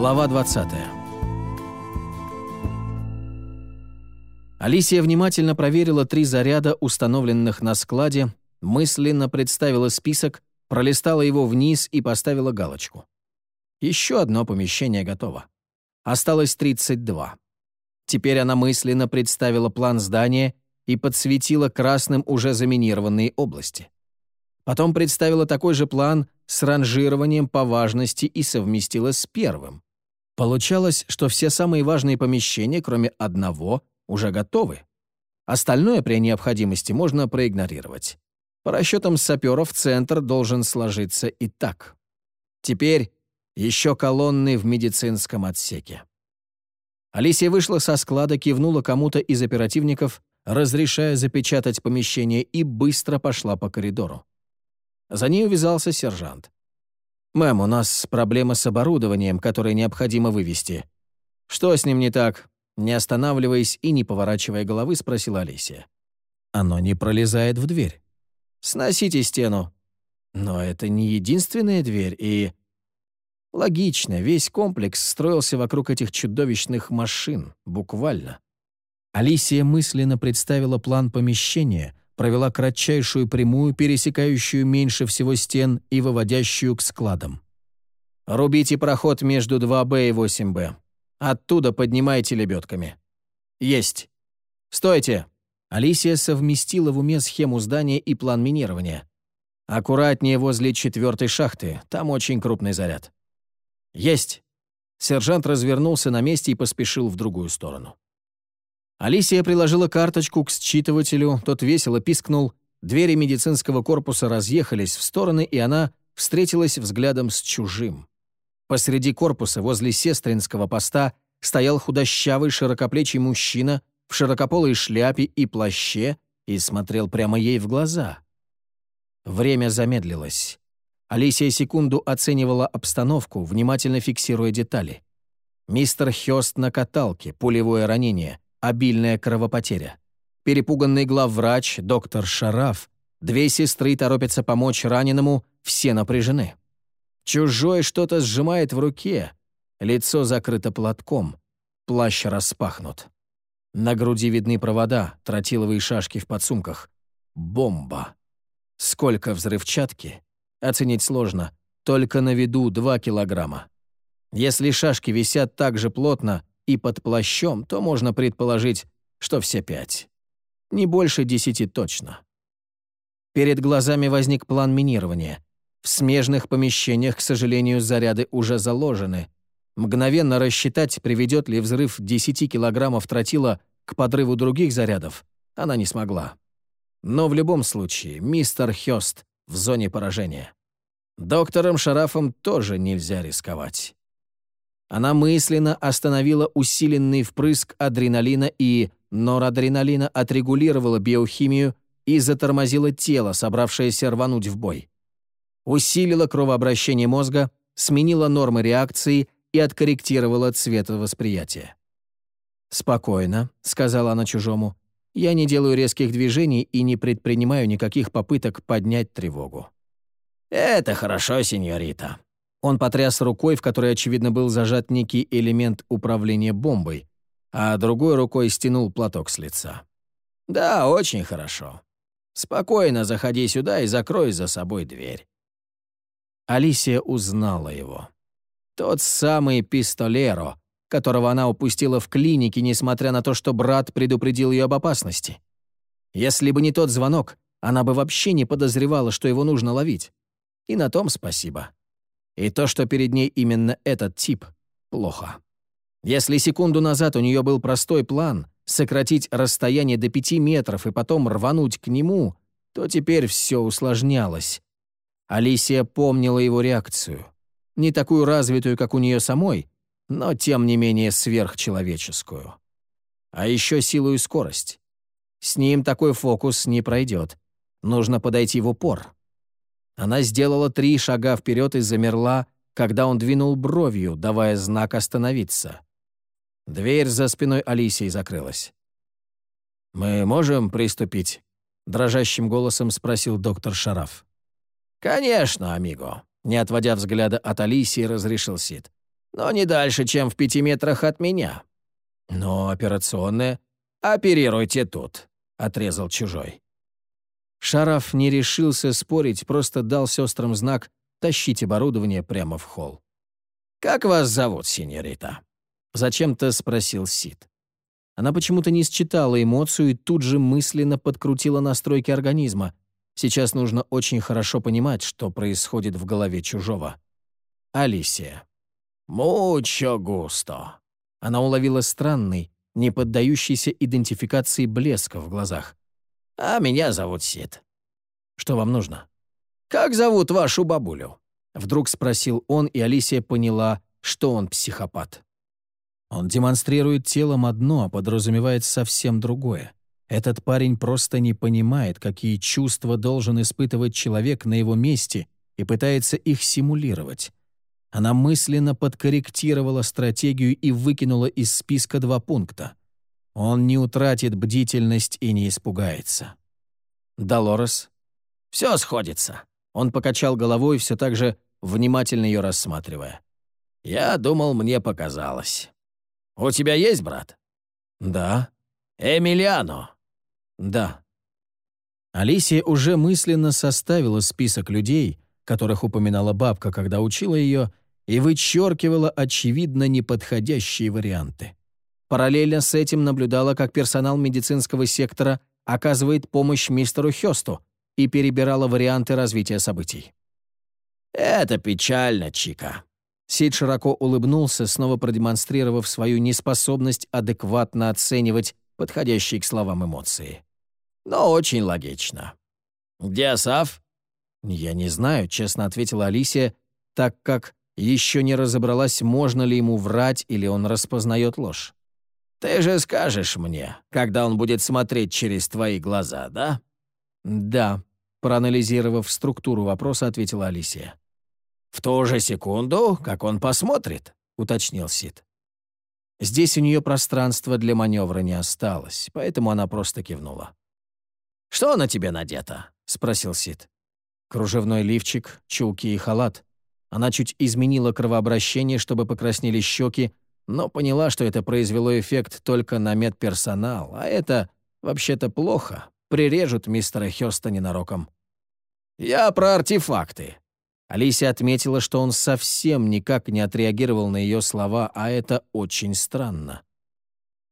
Глава 20 Алисия внимательно проверила три заряда, установленных на складе, мысленно представила список, пролистала его вниз и поставила галочку. Еще одно помещение готово. Осталось 32. Теперь она мысленно представила план здания и подсветила красным уже заминированные области. Потом представила такой же план с ранжированием по важности и совместила с первым. Получалось, что все самые важные помещения, кроме одного, уже готовы. Остальное при необходимости можно проигнорировать. По расчетам саперов, центр должен сложиться и так. Теперь еще колонны в медицинском отсеке. Алисия вышла со склада, кивнула кому-то из оперативников, разрешая запечатать помещение, и быстро пошла по коридору. За ней увязался сержант. «Мэм, у нас проблема с оборудованием, которое необходимо вывести». «Что с ним не так?» Не останавливаясь и не поворачивая головы, спросила Алисия. «Оно не пролезает в дверь». «Сносите стену». «Но это не единственная дверь, и...» Логично, весь комплекс строился вокруг этих чудовищных машин, буквально. Алисия мысленно представила план помещения, провела кратчайшую прямую, пересекающую меньше всего стен и выводящую к складам. «Рубите проход между 2Б и 8Б. Оттуда поднимайте лебедками». «Есть». «Стойте!» Алисия совместила в уме схему здания и план минирования. «Аккуратнее возле четвертой шахты, там очень крупный заряд». «Есть!» Сержант развернулся на месте и поспешил в другую сторону. Алисия приложила карточку к считывателю, тот весело пискнул, двери медицинского корпуса разъехались в стороны, и она встретилась взглядом с чужим. Посреди корпуса, возле сестринского поста, стоял худощавый широкоплечий мужчина в широкополой шляпе и плаще и смотрел прямо ей в глаза. Время замедлилось. Алисия секунду оценивала обстановку, внимательно фиксируя детали. Мистер Хёст на каталке, пулевое ранение, обильная кровопотеря. Перепуганный главврач, доктор Шараф, две сестры торопятся помочь раненому, все напряжены. Чужой что-то сжимает в руке, лицо закрыто платком, плащ распахнут. На груди видны провода, тротиловые шашки в подсумках. Бомба. Сколько взрывчатки, Оценить сложно. Только на виду 2 килограмма. Если шашки висят так же плотно и под плащом, то можно предположить, что все пять. Не больше десяти точно. Перед глазами возник план минирования. В смежных помещениях, к сожалению, заряды уже заложены. Мгновенно рассчитать, приведет ли взрыв 10 килограммов тротила к подрыву других зарядов, она не смогла. Но в любом случае, мистер Хёст в зоне поражения. Доктором Шарафом тоже нельзя рисковать. Она мысленно остановила усиленный впрыск адреналина и норадреналина, отрегулировала биохимию и затормозила тело, собравшееся рвануть в бой. Усилила кровообращение мозга, сменила нормы реакции и откорректировала цветовосприятие. «Спокойно», — сказала она чужому. Я не делаю резких движений и не предпринимаю никаких попыток поднять тревогу. «Это хорошо, сеньорита». Он потряс рукой, в которой, очевидно, был зажат некий элемент управления бомбой, а другой рукой стянул платок с лица. «Да, очень хорошо. Спокойно заходи сюда и закрой за собой дверь». Алисия узнала его. Тот самый пистолеро, которого она упустила в клинике, несмотря на то, что брат предупредил ее об опасности. Если бы не тот звонок, она бы вообще не подозревала, что его нужно ловить. И на том спасибо. И то, что перед ней именно этот тип, плохо. Если секунду назад у нее был простой план — сократить расстояние до пяти метров и потом рвануть к нему, то теперь все усложнялось. Алисия помнила его реакцию. Не такую развитую, как у нее самой, но тем не менее сверхчеловеческую. А еще силу и скорость. С ним такой фокус не пройдет. Нужно подойти в упор. Она сделала три шага вперед и замерла, когда он двинул бровью, давая знак остановиться. Дверь за спиной Алисии закрылась. «Мы можем приступить?» — дрожащим голосом спросил доктор Шараф. «Конечно, амиго», — не отводя взгляда от Алисии, разрешил Сид. но не дальше, чем в пяти метрах от меня. Но операционная... Оперируйте тут, отрезал чужой. Шараф не решился спорить, просто дал сестрам знак «тащить оборудование прямо в холл». «Как вас зовут, синьорита?» — зачем-то спросил Сид. Она почему-то не считала эмоцию и тут же мысленно подкрутила настройки организма. Сейчас нужно очень хорошо понимать, что происходит в голове чужого. Алисия. «Мучо густо». Она уловила странный, не поддающийся идентификации блеск в глазах. «А меня зовут Сид». «Что вам нужно?» «Как зовут вашу бабулю?» Вдруг спросил он, и Алисия поняла, что он психопат. Он демонстрирует телом одно, а подразумевает совсем другое. Этот парень просто не понимает, какие чувства должен испытывать человек на его месте и пытается их симулировать. Она мысленно подкорректировала стратегию и выкинула из списка два пункта. Он не утратит бдительность и не испугается. Долорес. «Все сходится». Он покачал головой, все так же внимательно ее рассматривая. «Я думал, мне показалось». «У тебя есть брат?» «Да». «Эмилиано?» «Да». Алисия уже мысленно составила список людей, которых упоминала бабка, когда учила ее, и вычеркивала очевидно неподходящие варианты. Параллельно с этим наблюдала, как персонал медицинского сектора оказывает помощь мистеру Хёсту и перебирала варианты развития событий. «Это печально, Чика», Сид широко улыбнулся, снова продемонстрировав свою неспособность адекватно оценивать подходящие к словам эмоции. «Но очень логично. Где Асав?» «Я не знаю», — честно ответила Алисия, так как еще не разобралась, можно ли ему врать или он распознает ложь. «Ты же скажешь мне, когда он будет смотреть через твои глаза, да?» «Да», — проанализировав структуру вопроса, ответила Алисия. «В ту же секунду, как он посмотрит», — уточнил Сид. Здесь у нее пространства для маневра не осталось, поэтому она просто кивнула. «Что на тебе надето?» — спросил Сид. Кружевной лифчик, чулки и халат. Она чуть изменила кровообращение, чтобы покраснели щеки, но поняла, что это произвело эффект только на медперсонал, а это вообще-то плохо. Прирежут мистера Хёста ненароком. «Я про артефакты», Алисия отметила, что он совсем никак не отреагировал на ее слова, а это очень странно.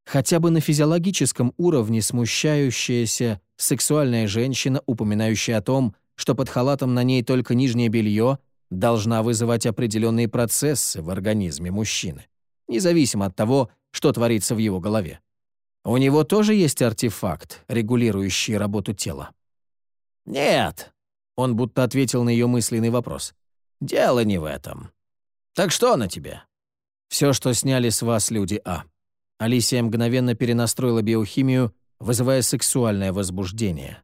Хотя бы на физиологическом уровне смущающаяся сексуальная женщина, упоминающая о том, что под халатом на ней только нижнее белье, должна вызывать определенные процессы в организме мужчины, независимо от того, что творится в его голове. У него тоже есть артефакт, регулирующий работу тела. «Нет», он будто ответил на ее мысленный вопрос. «Дело не в этом. Так что на тебе?» «Все, что сняли с вас люди А». Алисия мгновенно перенастроила биохимию, вызывая сексуальное возбуждение.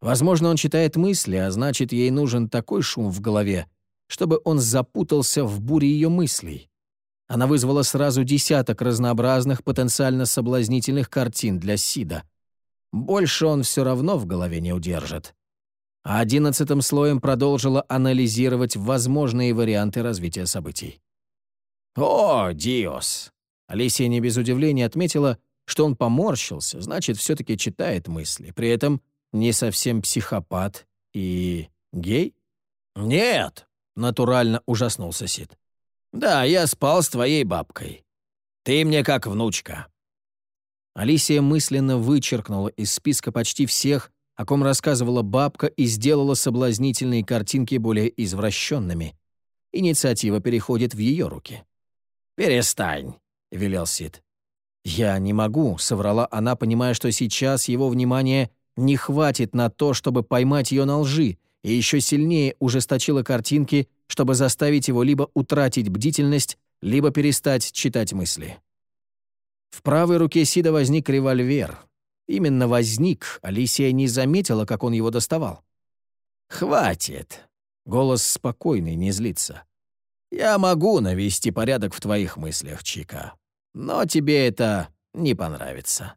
Возможно, он читает мысли, а значит, ей нужен такой шум в голове, чтобы он запутался в буре ее мыслей. Она вызвала сразу десяток разнообразных потенциально соблазнительных картин для Сида. Больше он все равно в голове не удержит а одиннадцатым слоем продолжила анализировать возможные варианты развития событий. «О, Диос!» Алисия не без удивления отметила, что он поморщился, значит, все-таки читает мысли, при этом не совсем психопат и гей? «Нет!» — натурально ужаснулся Сид. «Да, я спал с твоей бабкой. Ты мне как внучка». Алисия мысленно вычеркнула из списка почти всех, о ком рассказывала бабка и сделала соблазнительные картинки более извращенными. Инициатива переходит в ее руки. «Перестань», — велел Сид. «Я не могу», — соврала она, понимая, что сейчас его внимания не хватит на то, чтобы поймать ее на лжи, и еще сильнее ужесточила картинки, чтобы заставить его либо утратить бдительность, либо перестать читать мысли. В правой руке Сида возник револьвер, Именно возник, Алисия не заметила, как он его доставал. «Хватит!» — голос спокойный, не злится. «Я могу навести порядок в твоих мыслях, Чика, но тебе это не понравится».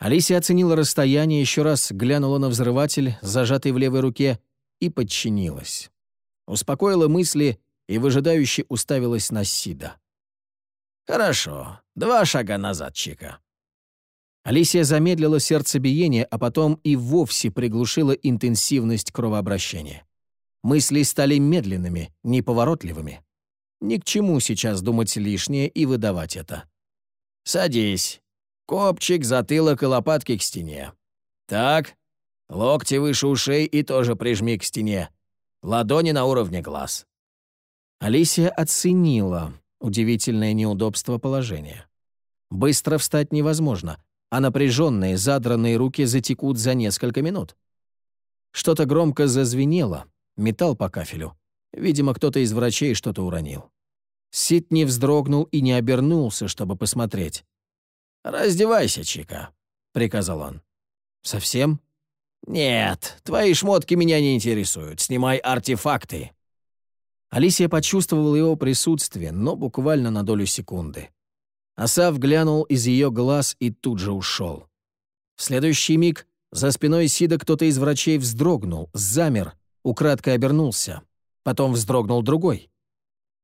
Алисия оценила расстояние, еще раз глянула на взрыватель, зажатый в левой руке, и подчинилась. Успокоила мысли и выжидающе уставилась на Сида. «Хорошо. Два шага назад, Чика». Алисия замедлила сердцебиение, а потом и вовсе приглушила интенсивность кровообращения. Мысли стали медленными, неповоротливыми. Ни к чему сейчас думать лишнее и выдавать это. «Садись. Копчик, затылок и лопатки к стене. Так, локти выше ушей и тоже прижми к стене. Ладони на уровне глаз». Алисия оценила удивительное неудобство положения. Быстро встать невозможно, а напряженные, задранные руки затекут за несколько минут. Что-то громко зазвенело, металл по кафелю. Видимо, кто-то из врачей что-то уронил. Сид не вздрогнул и не обернулся, чтобы посмотреть. «Раздевайся, Чика», — приказал он. «Совсем?» «Нет, твои шмотки меня не интересуют. Снимай артефакты». Алисия почувствовала его присутствие, но буквально на долю секунды. Асав глянул из ее глаз и тут же ушел. В следующий миг за спиной Сида кто-то из врачей вздрогнул, замер, украдкой обернулся. Потом вздрогнул другой.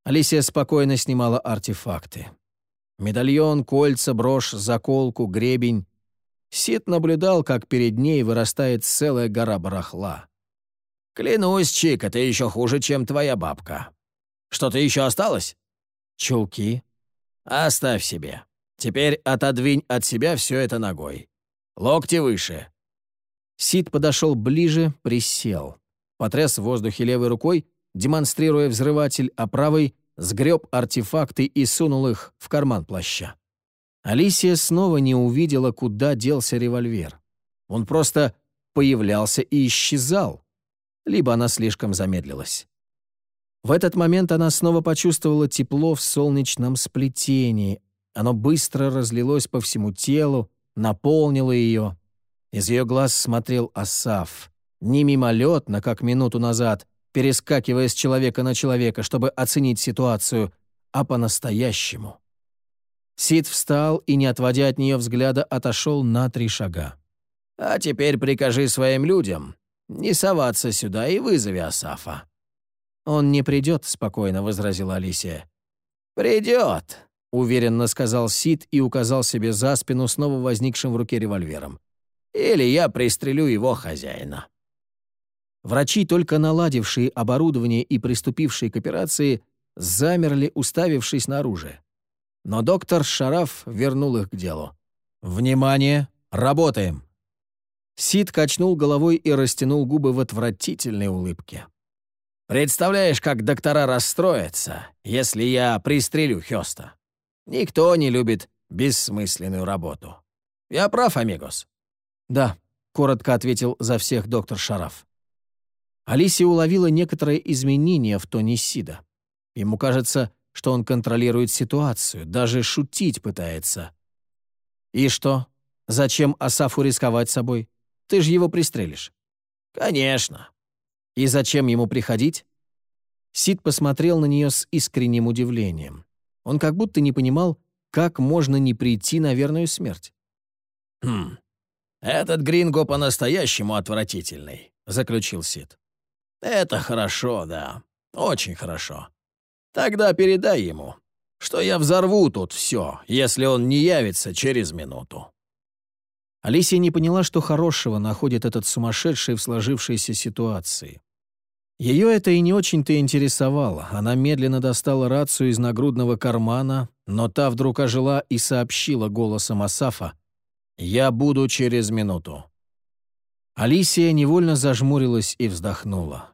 Алисия спокойно снимала артефакты. Медальон, кольца, брошь, заколку, гребень. Сид наблюдал, как перед ней вырастает целая гора барахла. «Клянусь, Чика, ты еще хуже, чем твоя бабка. Что-то еще осталось?» «Чулки». «Оставь себе. Теперь отодвинь от себя все это ногой. Локти выше». Сид подошел ближе, присел. Потряс в воздухе левой рукой, демонстрируя взрыватель, а правой сгреб артефакты и сунул их в карман плаща. Алисия снова не увидела, куда делся револьвер. Он просто появлялся и исчезал. Либо она слишком замедлилась. В этот момент она снова почувствовала тепло в солнечном сплетении. Оно быстро разлилось по всему телу, наполнило ее. Из ее глаз смотрел Асаф. Не мимолетно, как минуту назад, перескакивая с человека на человека, чтобы оценить ситуацию, а по-настоящему. Сид встал и, не отводя от нее взгляда, отошел на три шага. «А теперь прикажи своим людям не соваться сюда и вызови Асафа». «Он не придет», — спокойно возразила Алисия. «Придет», — уверенно сказал Сид и указал себе за спину снова возникшим в руке револьвером. «Или я пристрелю его хозяина». Врачи, только наладившие оборудование и приступившие к операции, замерли, уставившись на оружие. Но доктор Шараф вернул их к делу. «Внимание! Работаем!» Сид качнул головой и растянул губы в отвратительной улыбке. «Представляешь, как доктора расстроятся, если я пристрелю Хёста? Никто не любит бессмысленную работу. Я прав, амигос?» «Да», — коротко ответил за всех доктор Шараф. Алисия уловила некоторые изменения в тоне Сида. Ему кажется, что он контролирует ситуацию, даже шутить пытается. «И что? Зачем Асафу рисковать собой? Ты же его пристрелишь». «Конечно». «И зачем ему приходить?» Сид посмотрел на нее с искренним удивлением. Он как будто не понимал, как можно не прийти на верную смерть. «Хм, этот гринго по-настоящему отвратительный», — заключил Сид. «Это хорошо, да. Очень хорошо. Тогда передай ему, что я взорву тут все, если он не явится через минуту». Алисия не поняла, что хорошего находит этот сумасшедший в сложившейся ситуации. Ее это и не очень-то интересовало. Она медленно достала рацию из нагрудного кармана, но та вдруг ожила и сообщила голосом Асафа «Я буду через минуту». Алисия невольно зажмурилась и вздохнула.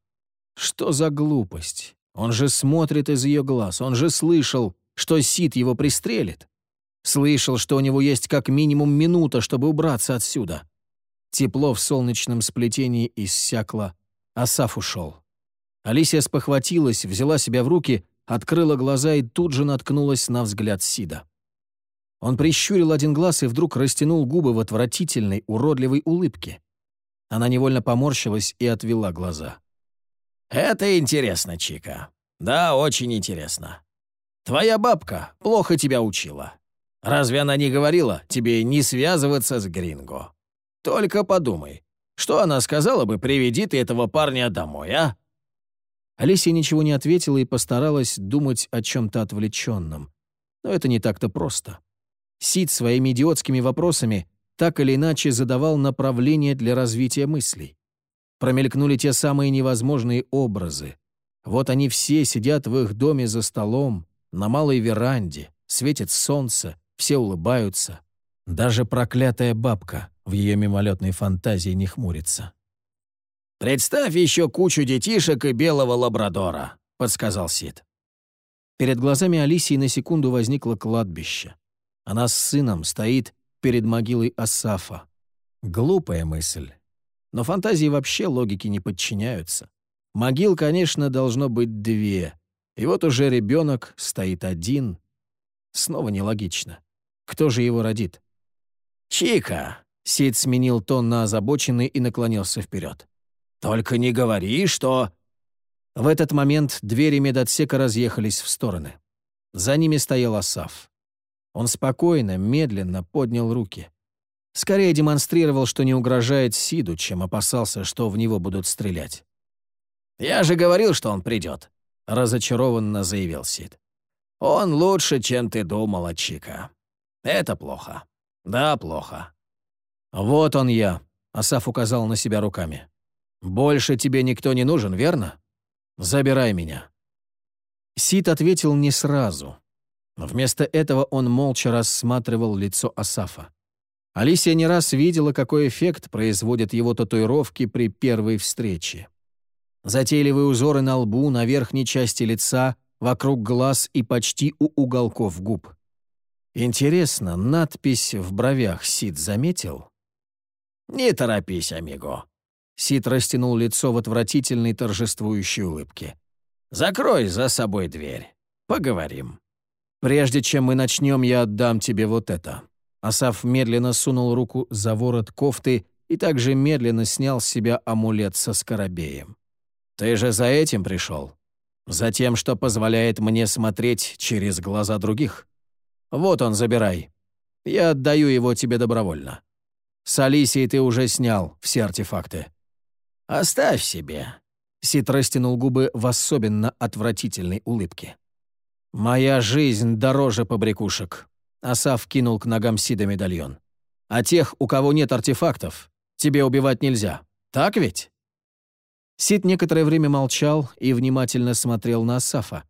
Что за глупость? Он же смотрит из ее глаз, он же слышал, что Сид его пристрелит. Слышал, что у него есть как минимум минута, чтобы убраться отсюда. Тепло в солнечном сплетении иссякло. Асаф ушел. Алисия спохватилась, взяла себя в руки, открыла глаза и тут же наткнулась на взгляд Сида. Он прищурил один глаз и вдруг растянул губы в отвратительной, уродливой улыбке. Она невольно поморщилась и отвела глаза. «Это интересно, Чика. Да, очень интересно. Твоя бабка плохо тебя учила. Разве она не говорила тебе не связываться с Гринго? Только подумай, что она сказала бы, приведи ты этого парня домой, а?» Алисия ничего не ответила и постаралась думать о чем-то отвлеченном. Но это не так-то просто. Сид своими идиотскими вопросами так или иначе задавал направление для развития мыслей. Промелькнули те самые невозможные образы. Вот они все сидят в их доме за столом, на малой веранде, светит солнце, все улыбаются. Даже проклятая бабка в ее мимолетной фантазии не хмурится. «Представь еще кучу детишек и белого лабрадора», — подсказал Сид. Перед глазами Алисии на секунду возникло кладбище. Она с сыном стоит перед могилой Асафа. Глупая мысль. Но фантазии вообще логике не подчиняются. Могил, конечно, должно быть две. И вот уже ребенок стоит один. Снова нелогично. Кто же его родит? «Чика!» — Сид сменил тон на озабоченный и наклонился вперед. «Только не говори, что...» В этот момент двери медотсека разъехались в стороны. За ними стоял Асаф. Он спокойно, медленно поднял руки. Скорее демонстрировал, что не угрожает Сиду, чем опасался, что в него будут стрелять. «Я же говорил, что он придет», — разочарованно заявил Сид. «Он лучше, чем ты думала, Чика. Это плохо. Да, плохо». «Вот он я», — Асаф указал на себя руками. «Больше тебе никто не нужен, верно? Забирай меня». Сид ответил не сразу. Вместо этого он молча рассматривал лицо Асафа. Алисия не раз видела, какой эффект производят его татуировки при первой встрече. Затейливые узоры на лбу, на верхней части лица, вокруг глаз и почти у уголков губ. Интересно, надпись в бровях Сид заметил? «Не торопись, амиго», Сид растянул лицо в отвратительной торжествующей улыбке. «Закрой за собой дверь. Поговорим». «Прежде чем мы начнем, я отдам тебе вот это». Асав медленно сунул руку за ворот кофты и также медленно снял с себя амулет со скоробеем. «Ты же за этим пришел? За тем, что позволяет мне смотреть через глаза других? Вот он, забирай. Я отдаю его тебе добровольно. С Алисией ты уже снял все артефакты. «Оставь себе». Сид растянул губы в особенно отвратительной улыбке. «Моя жизнь дороже побрякушек». Асав кинул к ногам Сида медальон. «А тех, у кого нет артефактов, тебе убивать нельзя. Так ведь?» Сид некоторое время молчал и внимательно смотрел на Асафа.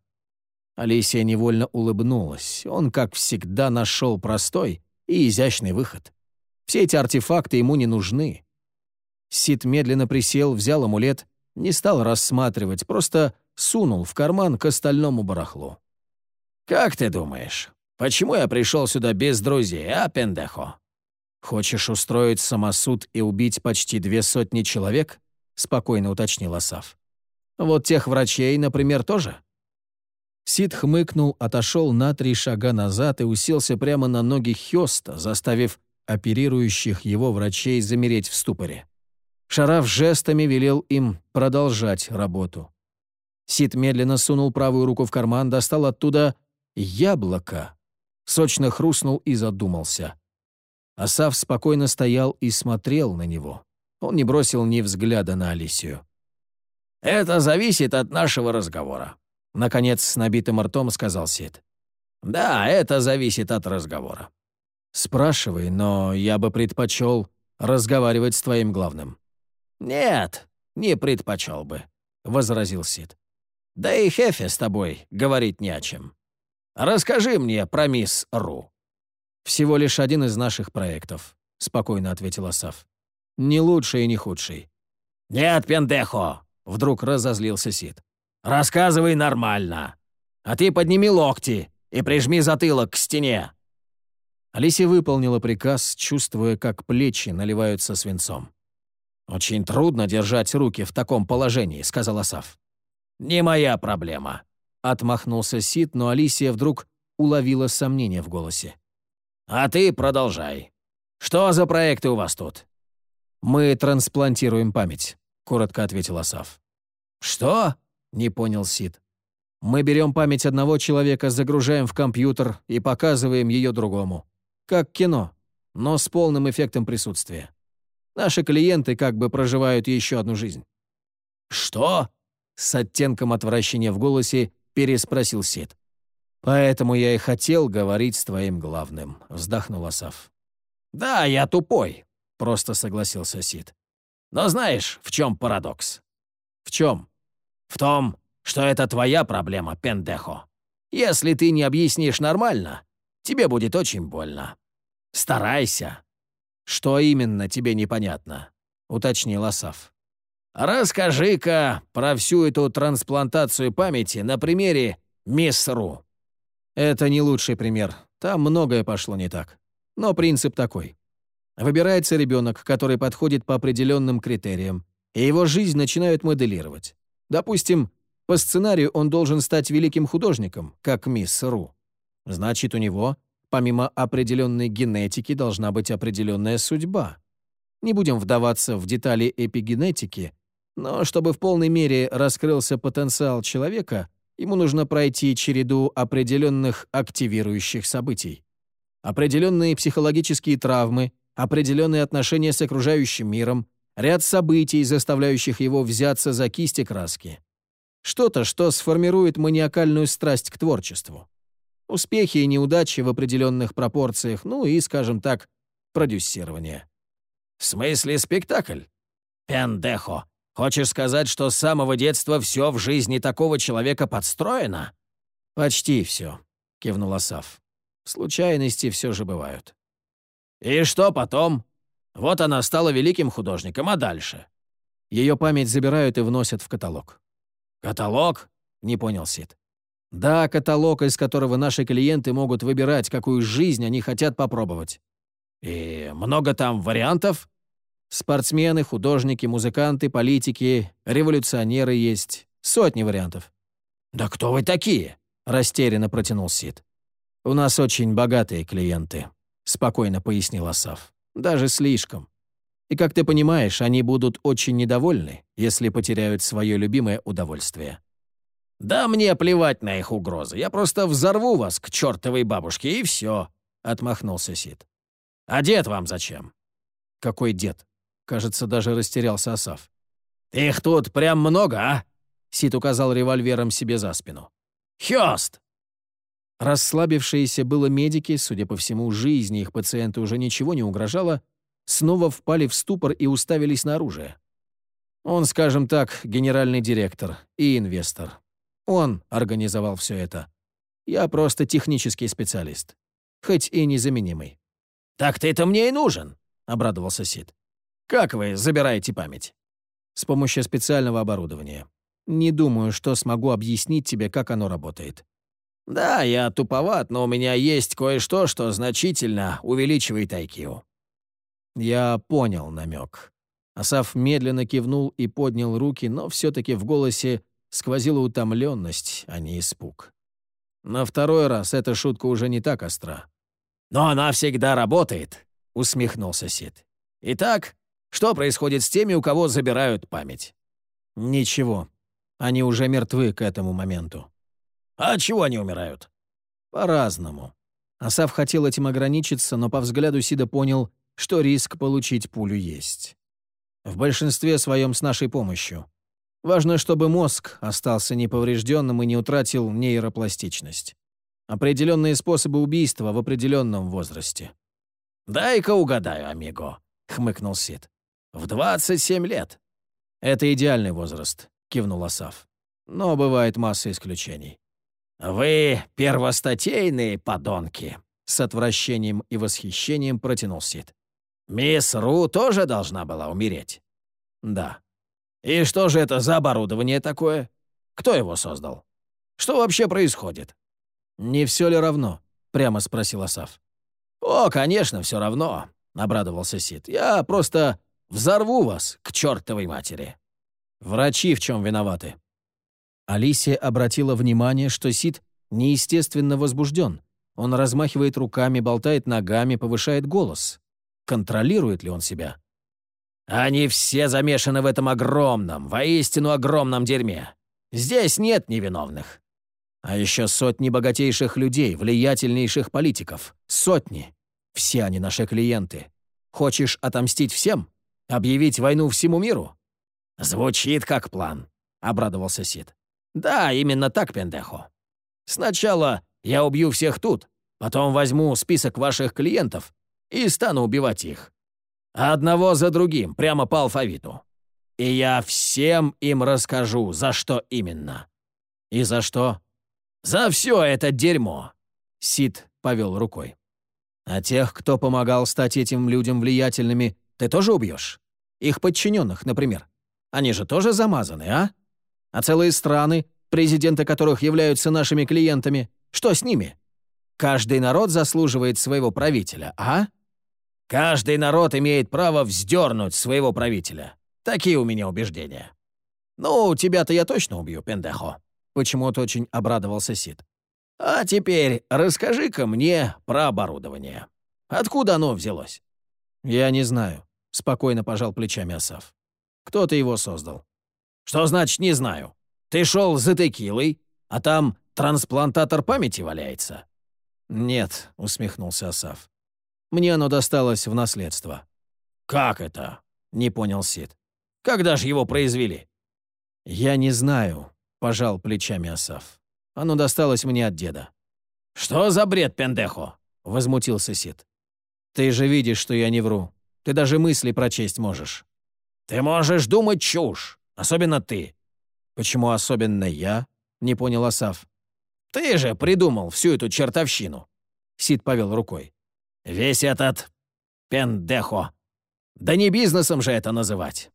Алисия невольно улыбнулась. Он, как всегда, нашел простой и изящный выход. Все эти артефакты ему не нужны. Сид медленно присел, взял амулет, не стал рассматривать, просто сунул в карман к остальному барахлу. «Как ты думаешь, почему я пришел сюда без друзей, а, пендехо?» «Хочешь устроить самосуд и убить почти две сотни человек?» — спокойно уточнил Асав. «Вот тех врачей, например, тоже?» Сид хмыкнул, отошел на три шага назад и уселся прямо на ноги Хёста, заставив оперирующих его врачей замереть в ступоре. Шараф жестами велел им продолжать работу. Сид медленно сунул правую руку в карман, достал оттуда яблоко. Сочно хрустнул и задумался. Асав спокойно стоял и смотрел на него. Он не бросил ни взгляда на Алисию. «Это зависит от нашего разговора», — наконец с набитым ртом сказал Сид. «Да, это зависит от разговора». «Спрашивай, но я бы предпочел разговаривать с твоим главным». «Нет, не предпочел бы», — возразил Сид. «Да и Хефе с тобой говорить не о чем. Расскажи мне про мисс Ру». «Всего лишь один из наших проектов», — спокойно ответил Асав. «Не лучший и не худший». «Нет, пендехо!» — вдруг разозлился Сид. «Рассказывай нормально. А ты подними локти и прижми затылок к стене». Алисия выполнила приказ, чувствуя, как плечи наливаются свинцом. «Очень трудно держать руки в таком положении», — сказал Асав. «Не моя проблема», — отмахнулся Сид, но Алисия вдруг уловила сомнение в голосе. «А ты продолжай. Что за проекты у вас тут?» «Мы трансплантируем память», — коротко ответил Асав. «Что?» — не понял Сид. «Мы берем память одного человека, загружаем в компьютер и показываем ее другому. Как кино, но с полным эффектом присутствия. Наши клиенты как бы проживают еще одну жизнь». «Что? С оттенком отвращения в голосе переспросил Сид. «Поэтому я и хотел говорить с твоим главным», — вздохнул Асав. «Да, я тупой», — просто согласился Сид. «Но знаешь, в чем парадокс?» «В чем?» «В том, что это твоя проблема, пендехо. Если ты не объяснишь нормально, тебе будет очень больно. Старайся». «Что именно тебе непонятно?» — уточнил Асав. «Расскажи-ка про всю эту трансплантацию памяти на примере Мисс Ру». Это не лучший пример. Там многое пошло не так. Но принцип такой. Выбирается ребенок, который подходит по определенным критериям, и его жизнь начинают моделировать. Допустим, по сценарию он должен стать великим художником, как мисс Ру. Значит, у него, помимо определенной генетики, должна быть определенная судьба. Не будем вдаваться в детали эпигенетики, но чтобы в полной мере раскрылся потенциал человека, ему нужно пройти череду определенных активирующих событий. Определенные психологические травмы, определенные отношения с окружающим миром, ряд событий, заставляющих его взяться за кисти краски. Что-то, что сформирует маниакальную страсть к творчеству. Успехи и неудачи в определенных пропорциях, ну и, скажем так, продюсирование. «В смысле спектакль? Пендехо, хочешь сказать, что с самого детства все в жизни такого человека подстроено?» «Почти все», — кивнул Асав. «Случайности все же бывают». «И что потом? Вот она стала великим художником, а дальше?» Ее память забирают и вносят в каталог. «Каталог?» — не понял Сид. «Да, каталог, из которого наши клиенты могут выбирать, какую жизнь они хотят попробовать». «И много там вариантов?» «Спортсмены, художники, музыканты, политики, революционеры есть. Сотни вариантов». «Да кто вы такие?» — растерянно протянул Сид. «У нас очень богатые клиенты», — спокойно пояснил Асав. «Даже слишком. И, как ты понимаешь, они будут очень недовольны, если потеряют свое любимое удовольствие». «Да мне плевать на их угрозы. Я просто взорву вас к чертовой бабушке, и все», — отмахнулся Сид. «А дед вам зачем?» «Какой дед?» Кажется, даже растерялся Асав. «Их тут прям много, а?» Сид указал револьвером себе за спину. «Хёст!» Расслабившиеся было медики, судя по всему, жизни их пациента уже ничего не угрожало, снова впали в ступор и уставились на оружие. Он, скажем так, генеральный директор и инвестор. Он организовал все это. Я просто технический специалист. Хоть и незаменимый. «Так ты-то мне и нужен», — обрадовался Сид. «Как вы забираете память?» «С помощью специального оборудования. Не думаю, что смогу объяснить тебе, как оно работает». «Да, я туповат, но у меня есть кое-что, что значительно увеличивает IQ». Я понял намек. Асав медленно кивнул и поднял руки, но все-таки в голосе сквозила утомленность, а не испуг. На второй раз эта шутка уже не так остра. «Но она всегда работает», — усмехнулся Сид. «Итак, что происходит с теми, у кого забирают память?» «Ничего. Они уже мертвы к этому моменту». «А чего они умирают?» «По-разному». Асав хотел этим ограничиться, но по взгляду Сида понял, что риск получить пулю есть. В большинстве своем с нашей помощью. Важно, чтобы мозг остался неповрежденным и не утратил нейропластичность. Определенные способы убийства в определенном возрасте. «Дай-ка угадаю, амиго», — хмыкнул Сид. «В 27 лет». «Это идеальный возраст», — кивнул Асав. «Но бывает масса исключений». «Вы первостатейные подонки», — с отвращением и восхищением протянул Сид. Мисс Ру тоже должна была умереть? Да. И что же это за оборудование такое? Кто его создал? Что вообще происходит? Не все ли равно? Прямо спросил Асав. О, конечно, все равно, обрадовался Сид. Я просто взорву вас к чертовой матери. Врачи в чем виноваты? Алисия обратила внимание, что Сид неестественно возбужден. Он размахивает руками, болтает ногами, повышает голос. Контролирует ли он себя? Они все замешаны в этом огромном, воистину огромном дерьме. Здесь нет невиновных. А еще сотни богатейших людей, влиятельнейших политиков. Сотни. Все они наши клиенты. Хочешь отомстить всем? Объявить войну всему миру? Звучит как план. обрадовался Сид. «Да, именно так, пендехо. Сначала я убью всех тут, потом возьму список ваших клиентов и стану убивать их. Одного за другим, прямо по алфавиту. И я всем им расскажу, за что именно». «И за что?» «За все это дерьмо!» Сид повел рукой. «А тех, кто помогал стать этим людям влиятельными, ты тоже убьешь? Их подчиненных, например. Они же тоже замазаны, а? А целые страны, президенты которых являются нашими клиентами, что с ними? Каждый народ заслуживает своего правителя, а? Каждый народ имеет право вздернуть своего правителя. Такие у меня убеждения. Ну, тебя-то я точно убью, пендехо. Почему-то очень обрадовался Сид. А теперь расскажи-ка мне про оборудование. Откуда оно взялось? Я не знаю, спокойно пожал плечами Асав. Кто-то его создал. Что значит «не знаю»? Ты шел за текилой, а там трансплантатор памяти валяется. Нет, усмехнулся Асав. Мне оно досталось в наследство. Как это? Не понял Сид. Когда же его произвели? Я не знаю, пожал плечами Асав. Оно досталось мне от деда. Что за бред, пендехо? возмутился Сид. Ты же видишь, что я не вру. Ты даже мысли прочесть можешь. Ты можешь думать чушь, особенно ты. Почему особенно я? Не понял Асав. Ты же придумал всю эту чертовщину. Сид повел рукой. Весь этот пендехо. Да не бизнесом же это называть.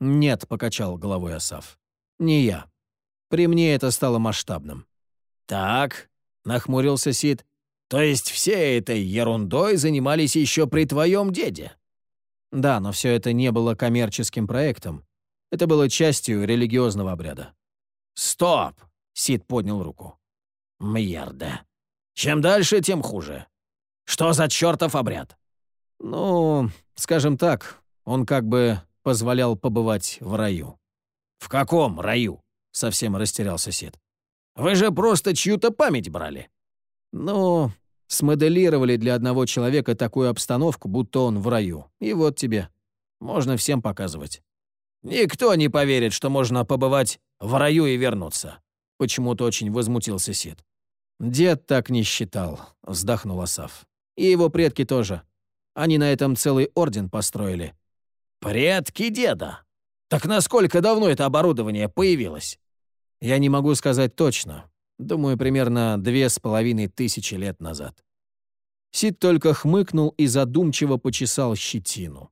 Нет, покачал головой Асав. Не я. При мне это стало масштабным. Так, нахмурился Сид. То есть все этой ерундой занимались еще при твоем деде? Да, но все это не было коммерческим проектом. Это было частью религиозного обряда. «Стоп!» — Сид поднял руку. «Мьерда. Чем дальше, тем хуже. Что за чертов обряд?» «Ну, скажем так, он как бы позволял побывать в раю». «В каком раю?» — совсем растерялся Сид. «Вы же просто чью-то память брали». «Ну, Смоделировали для одного человека такую обстановку, будто он в раю. И вот тебе. Можно всем показывать. Никто не поверит, что можно побывать в раю и вернуться. Почему-то очень возмутился Сид. Дед так не считал, вздохнул Асав. И его предки тоже. Они на этом целый орден построили. Предки деда? Так насколько давно это оборудование появилось? Я не могу сказать точно, Думаю, примерно две с половиной тысячи лет назад. Сид только хмыкнул и задумчиво почесал щетину.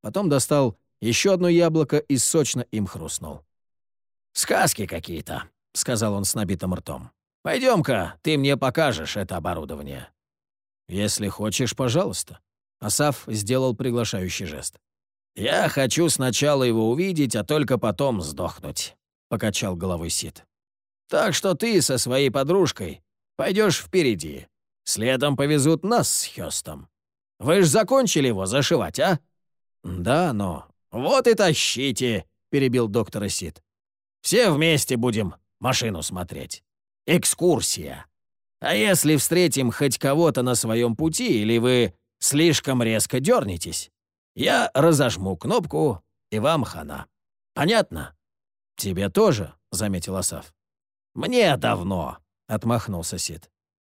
Потом достал еще одно яблоко и сочно им хрустнул. «Сказки какие-то», — сказал он с набитым ртом. «Пойдем-ка, ты мне покажешь это оборудование». «Если хочешь, пожалуйста». Асав сделал приглашающий жест. «Я хочу сначала его увидеть, а только потом сдохнуть», — покачал головой Сид. Так что ты со своей подружкой пойдешь впереди. Следом повезут нас с Хёстом. Вы ж закончили его зашивать, а?» «Да, но...» «Вот и тащите», — перебил доктор Сид. «Все вместе будем машину смотреть. Экскурсия. А если встретим хоть кого-то на своем пути, или вы слишком резко дернетесь, я разожму кнопку, и вам хана. Понятно?» «Тебе тоже», — заметил Асав. «Мне давно», — отмахнулся Сид.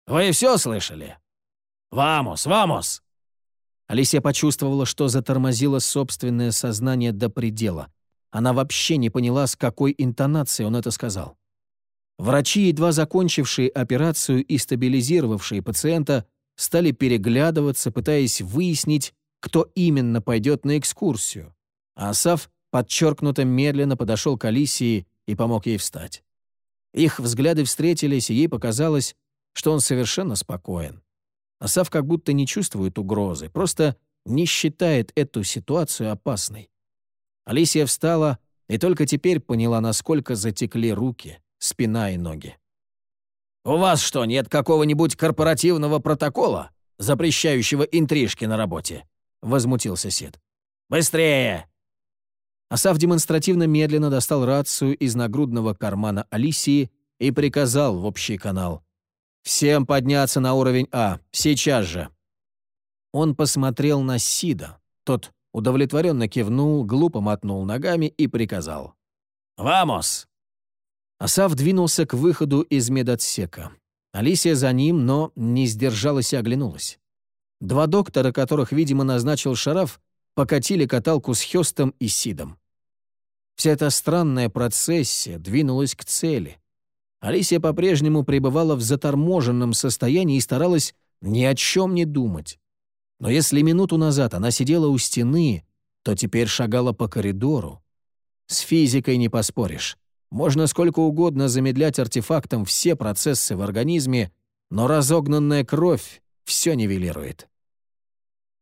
«Вы все слышали? Вамус, вамус!» Алисия почувствовала, что затормозило собственное сознание до предела. Она вообще не поняла, с какой интонацией он это сказал. Врачи, едва закончившие операцию и стабилизировавшие пациента, стали переглядываться, пытаясь выяснить, кто именно пойдет на экскурсию. Асав подчеркнуто медленно подошел к Алисии и помог ей встать. Их взгляды встретились, и ей показалось, что он совершенно спокоен. Асав как будто не чувствует угрозы, просто не считает эту ситуацию опасной. Алисия встала и только теперь поняла, насколько затекли руки, спина и ноги. «У вас что, нет какого-нибудь корпоративного протокола, запрещающего интрижки на работе?» — возмутился Сид. «Быстрее! Асав демонстративно медленно достал рацию из нагрудного кармана Алисии и приказал в общий канал. «Всем подняться на уровень А, сейчас же!» Он посмотрел на Сида. Тот удовлетворенно кивнул, глупо мотнул ногами и приказал. «Вамос! Асав двинулся к выходу из медотсека. Алисия за ним, но не сдержалась и оглянулась. Два доктора, которых, видимо, назначил Шараф, покатили каталку с Хёстом и Сидом. Вся эта странная процессия двинулась к цели. Алисия по-прежнему пребывала в заторможенном состоянии и старалась ни о чем не думать. Но если минуту назад она сидела у стены, то теперь шагала по коридору. С физикой не поспоришь. Можно сколько угодно замедлять артефактом все процессы в организме, но разогнанная кровь все нивелирует.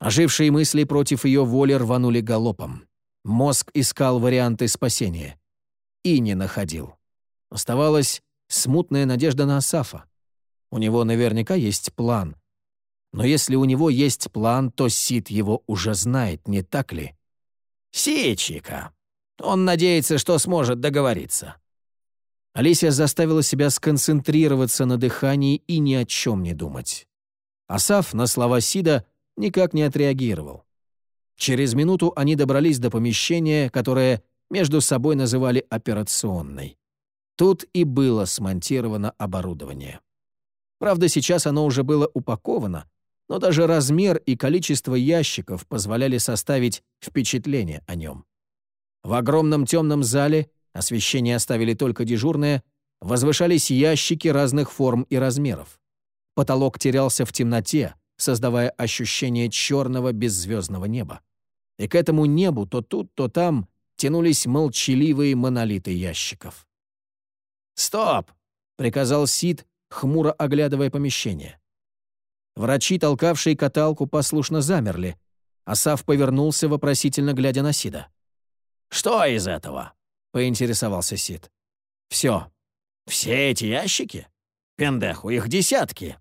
Ожившие мысли против ее воли рванули галопом. Мозг искал варианты спасения. И не находил. Оставалась смутная надежда на Асафа. У него наверняка есть план. Но если у него есть план, то Сид его уже знает, не так ли? «Сичика!» Он надеется, что сможет договориться». Алисия заставила себя сконцентрироваться на дыхании и ни о чем не думать. Асаф на слова Сида никак не отреагировал. Через минуту они добрались до помещения, которое между собой называли операционной. Тут и было смонтировано оборудование. Правда, сейчас оно уже было упаковано, но даже размер и количество ящиков позволяли составить впечатление о нем. В огромном темном зале, освещение оставили только дежурное, возвышались ящики разных форм и размеров. Потолок терялся в темноте, создавая ощущение черного беззвездного неба. И к этому небу то тут, то там тянулись молчаливые монолиты ящиков. «Стоп!» — приказал Сид, хмуро оглядывая помещение. Врачи, толкавшие каталку, послушно замерли. Асав повернулся, вопросительно глядя на Сида. «Что из этого?» — поинтересовался Сид. «Все». «Все эти ящики? Пендеху, их десятки».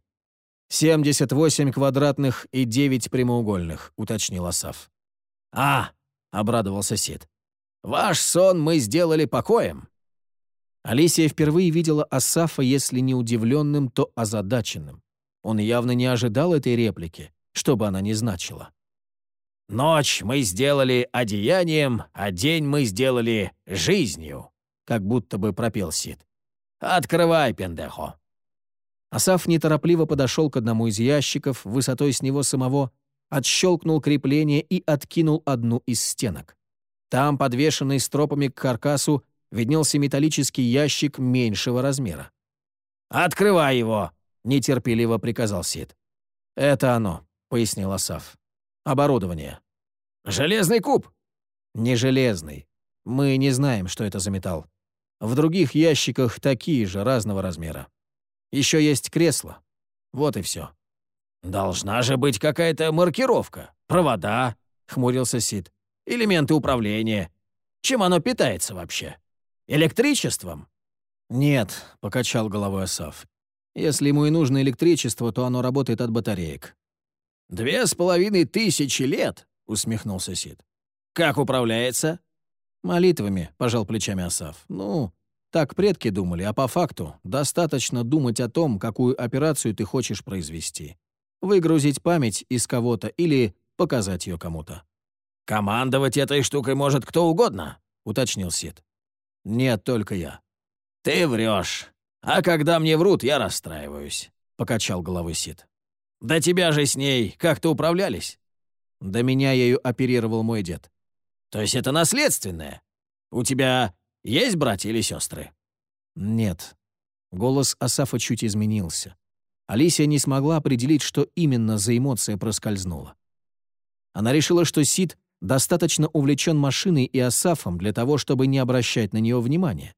«Семьдесят восемь квадратных и девять прямоугольных», — уточнил Асав. «А!» — обрадовался Сид. «Ваш сон мы сделали покоем». Алисия впервые видела Асафа, если не удивленным, то озадаченным. Он явно не ожидал этой реплики, что бы она ни значила. Ночь мы сделали одеянием, а день мы сделали жизнью», — как будто бы пропел Сид. «Открывай, пендехо». Асаф неторопливо подошел к одному из ящиков, высотой с него самого, отщелкнул крепление и откинул одну из стенок. Там, подвешенный стропами к каркасу, виднелся металлический ящик меньшего размера. «Открывай его!» — нетерпеливо приказал Сид. «Это оно», — пояснил Асаф. Оборудование. Железный куб? Не железный. Мы не знаем, что это за металл. В других ящиках такие же, разного размера. Еще есть кресло. Вот и все. «Должна же быть какая-то маркировка. Провода», — хмурился Сид. «Элементы управления. Чем оно питается вообще? Электричеством?» «Нет», — покачал головой Асав. «Если ему и нужно электричество, то оно работает от батареек. «Две с половиной тысячи лет!» — усмехнулся Сид. «Как управляется?» «Молитвами», — пожал плечами Асав. «Ну, так предки думали, а по факту достаточно думать о том, какую операцию ты хочешь произвести. Выгрузить память из кого-то или показать ее кому-то». «Командовать этой штукой может кто угодно», — уточнил Сид. «Нет, только я». «Ты врешь. А когда мне врут, я расстраиваюсь», — покачал головой Сид. Да тебя же с ней как-то управлялись». До меня ею оперировал мой дед. «То есть это наследственное? У тебя есть братья или сестры?» «Нет». Голос Асафа чуть изменился. Алисия не смогла определить, что именно за эмоция проскользнула. Она решила, что Сид достаточно увлечен машиной и Асафом для того, чтобы не обращать на нее внимания.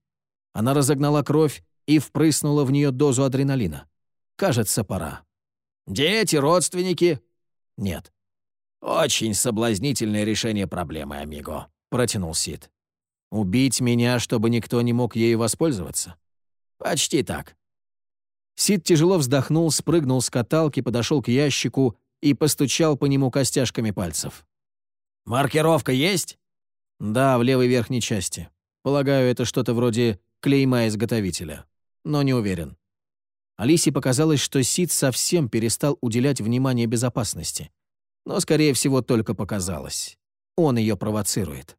Она разогнала кровь и впрыснула в нее дозу адреналина. Кажется, пора. Дети, родственники?» «Нет». «Очень соблазнительное решение проблемы, Амиго», — протянул Сид. «Убить меня, чтобы никто не мог ею воспользоваться?» «Почти так». Сид тяжело вздохнул, спрыгнул с каталки, подошел к ящику и постучал по нему костяшками пальцев. «Маркировка есть?» «Да, в левой верхней части. Полагаю, это что-то вроде клейма изготовителя. Но не уверен». Алисе показалось, что Сид совсем перестал уделять внимание безопасности. Но, скорее всего, только показалось. Он ее провоцирует.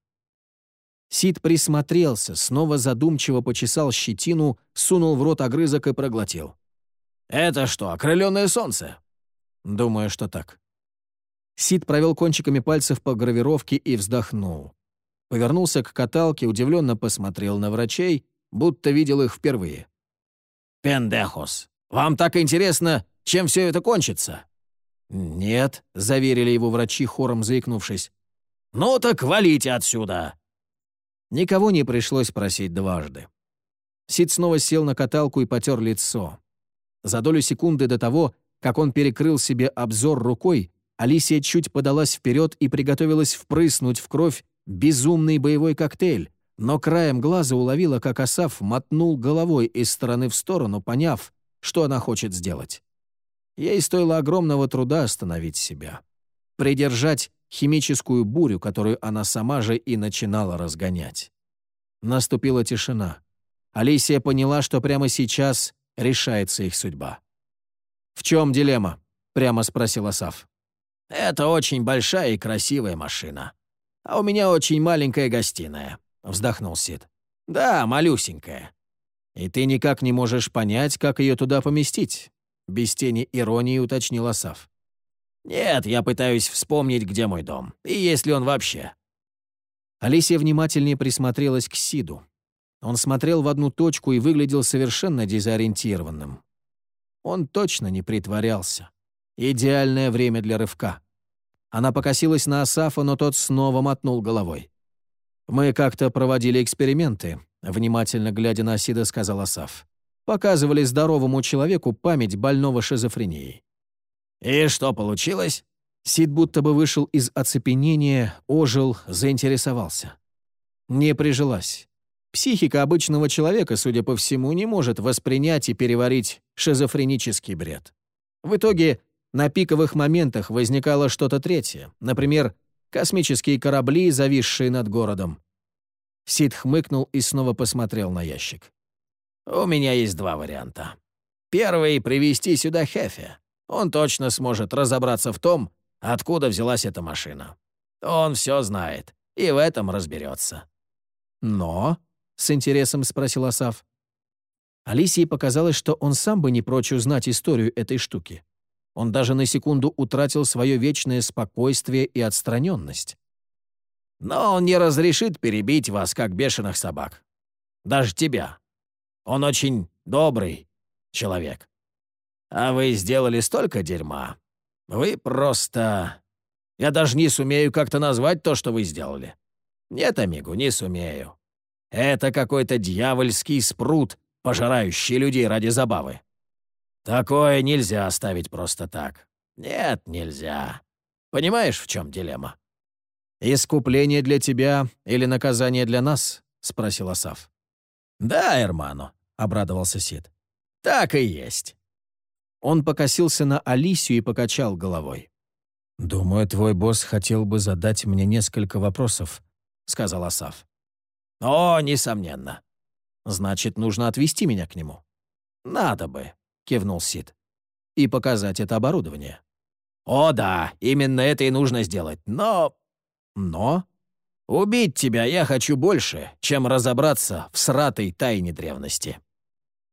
Сид присмотрелся, снова задумчиво почесал щетину, сунул в рот огрызок и проглотил. «Это что, окрыленное солнце?» «Думаю, что так». Сид провел кончиками пальцев по гравировке и вздохнул. Повернулся к каталке, удивленно посмотрел на врачей, будто видел их впервые. «Пендехос, вам так интересно, чем все это кончится?» «Нет», — заверили его врачи, хором заикнувшись. «Ну так валите отсюда!» Никого не пришлось просить дважды. Сид снова сел на каталку и потер лицо. За долю секунды до того, как он перекрыл себе обзор рукой, Алисия чуть подалась вперед и приготовилась впрыснуть в кровь безумный боевой коктейль, но краем глаза уловила, как Асав мотнул головой из стороны в сторону, поняв, что она хочет сделать. Ей стоило огромного труда остановить себя. Придержать химическую бурю, которую она сама же и начинала разгонять. Наступила тишина. Алисия поняла, что прямо сейчас решается их судьба. «В чем дилемма?» — прямо спросил Асав. «Это очень большая и красивая машина. А у меня очень маленькая гостиная», — вздохнул Сид. «Да, малюсенькая». «И ты никак не можешь понять, как ее туда поместить?» — без тени иронии уточнил Асав. «Нет, я пытаюсь вспомнить, где мой дом, и есть ли он вообще». Алисия внимательнее присмотрелась к Сиду. Он смотрел в одну точку и выглядел совершенно дезориентированным. Он точно не притворялся. Идеальное время для рывка. Она покосилась на Асафа, но тот снова мотнул головой. «Мы как-то проводили эксперименты», — внимательно глядя на Сида, сказал Асаф. «Показывали здоровому человеку память больного шизофренией». «И что получилось?» Сид будто бы вышел из оцепенения, ожил, заинтересовался. Не прижилась. Психика обычного человека, судя по всему, не может воспринять и переварить шизофренический бред. В итоге на пиковых моментах возникало что-то третье, например, космические корабли, зависшие над городом. Сид хмыкнул и снова посмотрел на ящик. «У меня есть два варианта. Первый — привести сюда Хефе. Он точно сможет разобраться в том, откуда взялась эта машина. Он все знает и в этом разберется. «Но?» — с интересом спросил Асав. Алисии показалось, что он сам бы не прочь узнать историю этой штуки. Он даже на секунду утратил свое вечное спокойствие и отстраненность. «Но он не разрешит перебить вас, как бешеных собак. Даже тебя. Он очень добрый человек. А вы сделали столько дерьма. Вы просто... Я даже не сумею как-то назвать то, что вы сделали. Нет, Амигу, не сумею. Это какой-то дьявольский спрут, пожирающий людей ради забавы. Такое нельзя оставить просто так. Нет, нельзя. Понимаешь, в чем дилемма? «Искупление для тебя или наказание для нас?» — спросил Асав. «Да, Эрману», — обрадовался Сид. «Так и есть. Он покосился на Алисию и покачал головой. «Думаю, твой босс хотел бы задать мне несколько вопросов», — сказал Асав. «О, несомненно». «Значит, нужно отвезти меня к нему». «Надо бы», — кивнул Сид. «И показать это оборудование». «О да, именно это и нужно сделать, но...» «Но?» «Убить тебя я хочу больше, чем разобраться в сратой тайне древности».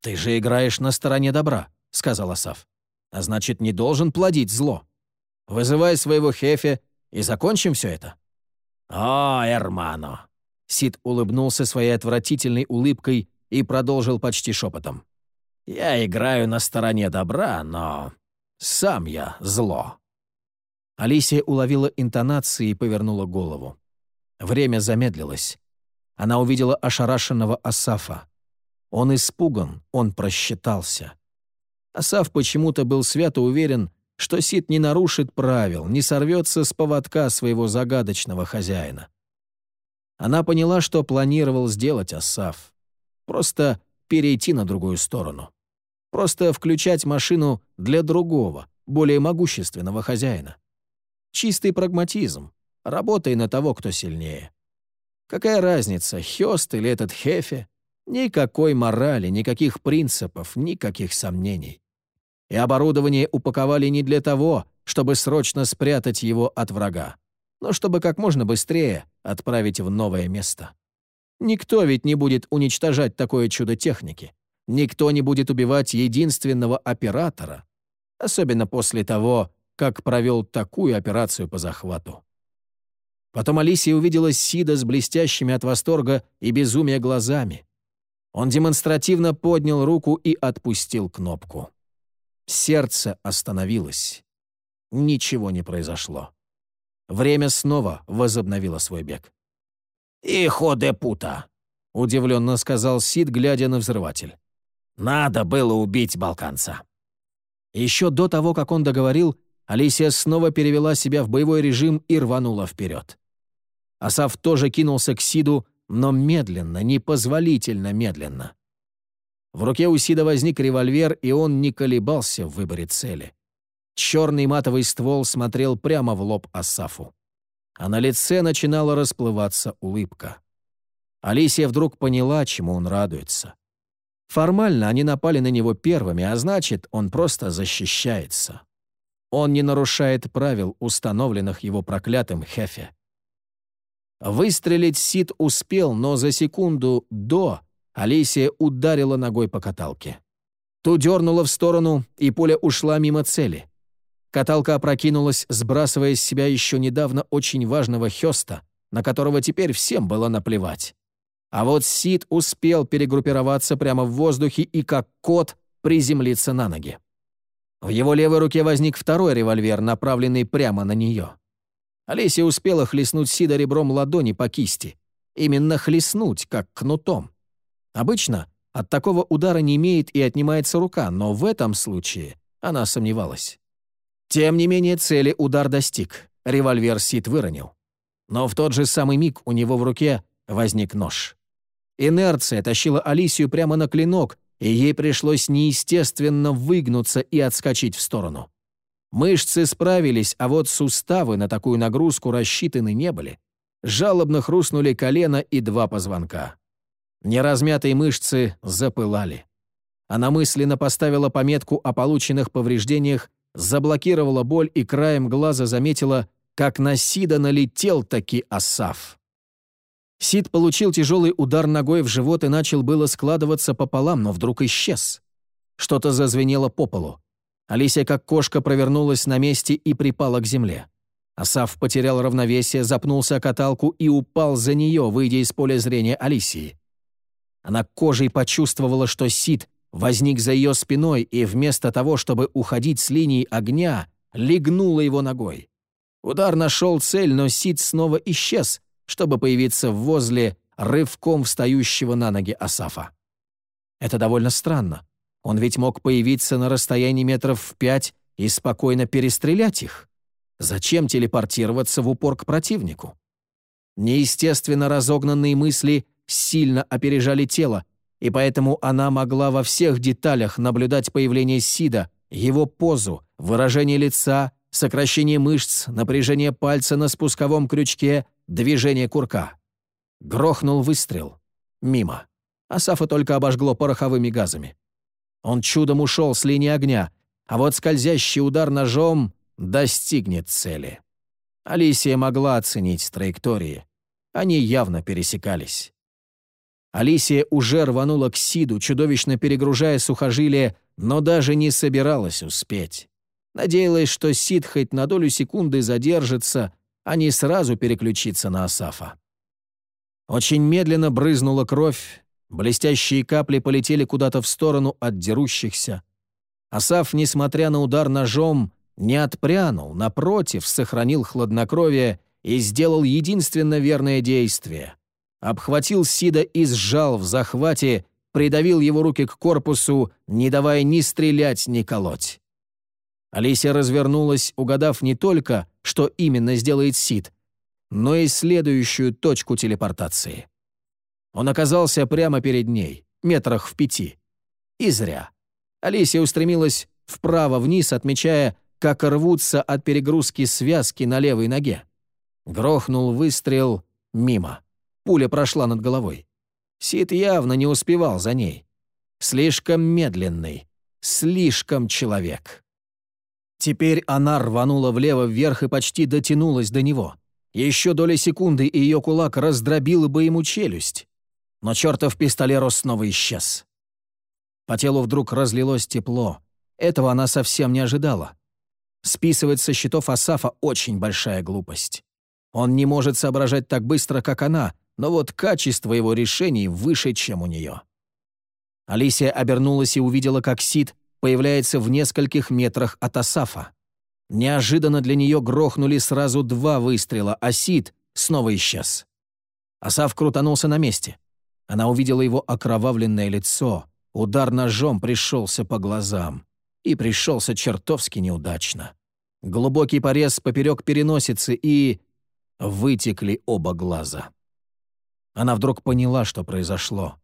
«Ты же играешь на стороне добра», — сказал Асав. «А значит, не должен плодить зло. Вызывай своего хефе и закончим все это». «О, Эрмано!» Сид улыбнулся своей отвратительной улыбкой и продолжил почти шепотом. «Я играю на стороне добра, но сам я зло». Алисия уловила интонации и повернула голову. Время замедлилось. Она увидела ошарашенного Асафа. Он испуган, он просчитался. Асав почему-то был свято уверен, что Сид не нарушит правил, не сорвется с поводка своего загадочного хозяина. Она поняла, что планировал сделать Асав. Просто перейти на другую сторону. Просто включать машину для другого, более могущественного хозяина. Чистый прагматизм. Работай на того, кто сильнее. Какая разница, Хёст или этот Хефе? Никакой морали, никаких принципов, никаких сомнений и оборудование упаковали не для того, чтобы срочно спрятать его от врага, но чтобы как можно быстрее отправить в новое место. Никто ведь не будет уничтожать такое чудо техники. Никто не будет убивать единственного оператора, особенно после того, как провел такую операцию по захвату. Потом Алисия увидела Сида с блестящими от восторга и безумия глазами. Он демонстративно поднял руку и отпустил кнопку. Сердце остановилось. Ничего не произошло. Время снова возобновило свой бег. «Ихо де пута», — удивленно сказал Сид, глядя на взрыватель. «Надо было убить балканца». Еще до того, как он договорил, Алисия снова перевела себя в боевой режим и рванула вперед. Асав тоже кинулся к Сиду, но медленно, непозволительно медленно. В руке у Сида возник револьвер, и он не колебался в выборе цели. Черный матовый ствол смотрел прямо в лоб Асафу. А на лице начинала расплываться улыбка. Алисия вдруг поняла, чему он радуется. Формально они напали на него первыми, а значит, он просто защищается. Он не нарушает правил, установленных его проклятым Хефе. Выстрелить Сид успел, но за секунду до Алисия ударила ногой по каталке. Ту дернула в сторону, и пуля ушла мимо цели. Каталка опрокинулась, сбрасывая с себя еще недавно очень важного Хёста, на которого теперь всем было наплевать. А вот Сид успел перегруппироваться прямо в воздухе и, как кот, приземлиться на ноги. В его левой руке возник второй револьвер, направленный прямо на нее. Олеся успела хлестнуть Сида ребром ладони по кисти. Именно хлестнуть, как кнутом. Обычно от такого удара не имеет и отнимается рука, но в этом случае она сомневалась. Тем не менее, цели удар достиг. Револьвер Сид выронил. Но в тот же самый миг у него в руке возник нож. Инерция тащила Алисию прямо на клинок, и ей пришлось неестественно выгнуться и отскочить в сторону. Мышцы справились, а вот суставы на такую нагрузку рассчитаны не были. Жалобно хрустнули колено и два позвонка. Неразмятые мышцы запылали. Она мысленно поставила пометку о полученных повреждениях, заблокировала боль и краем глаза заметила, как на Сида налетел таки Асав. Сид получил тяжелый удар ногой в живот и начал было складываться пополам, но вдруг исчез. Что-то зазвенело по полу. Алисия как кошка провернулась на месте и припала к земле. Асав потерял равновесие, запнулся о каталку и упал за нее, выйдя из поля зрения Алисии. Она кожей почувствовала, что Сид возник за ее спиной и вместо того, чтобы уходить с линии огня, легнула его ногой. Удар нашел цель, но Сид снова исчез, чтобы появиться возле рывком встающего на ноги Асафа. Это довольно странно. Он ведь мог появиться на расстоянии метров в пять и спокойно перестрелять их. Зачем телепортироваться в упор к противнику? Неестественно разогнанные мысли сильно опережали тело, и поэтому она могла во всех деталях наблюдать появление Сида, его позу, выражение лица, сокращение мышц, напряжение пальца на спусковом крючке, движение курка. Грохнул выстрел. Мимо. Асафа только обожгло пороховыми газами. Он чудом ушел с линии огня, а вот скользящий удар ножом достигнет цели. Алисия могла оценить траектории. Они явно пересекались. Алисия уже рванула к Сиду, чудовищно перегружая сухожилия, но даже не собиралась успеть. Надеялась, что Сид хоть на долю секунды задержится, а не сразу переключится на Асафа. Очень медленно брызнула кровь, Блестящие капли полетели куда-то в сторону от дерущихся. Асав, несмотря на удар ножом, не отпрянул, напротив, сохранил хладнокровие и сделал единственно верное действие. Обхватил Сида и сжал в захвате, придавил его руки к корпусу, не давая ни стрелять, ни колоть. Алисия развернулась, угадав не только, что именно сделает Сид, но и следующую точку телепортации. Он оказался прямо перед ней, метрах в пяти. И зря. Алисия устремилась вправо-вниз, отмечая, как рвутся от перегрузки связки на левой ноге. Грохнул выстрел мимо. Пуля прошла над головой. Сид явно не успевал за ней. Слишком медленный, слишком человек. Теперь она рванула влево вверх и почти дотянулась до него. Еще доля секунды, и ее кулак раздробил бы ему челюсть. но чертов пистолерос снова исчез. По телу вдруг разлилось тепло. Этого она совсем не ожидала. Списывать со счетов Асафа очень большая глупость. Он не может соображать так быстро, как она, но вот качество его решений выше, чем у нее. Алисия обернулась и увидела, как Сид появляется в нескольких метрах от Асафа. Неожиданно для нее грохнули сразу два выстрела, а Сид снова исчез. Асаф крутанулся на месте. Она увидела его окровавленное лицо. Удар ножом пришелся по глазам и пришелся чертовски неудачно. Глубокий порез поперек переносицы и... вытекли оба глаза. Она вдруг поняла, что произошло.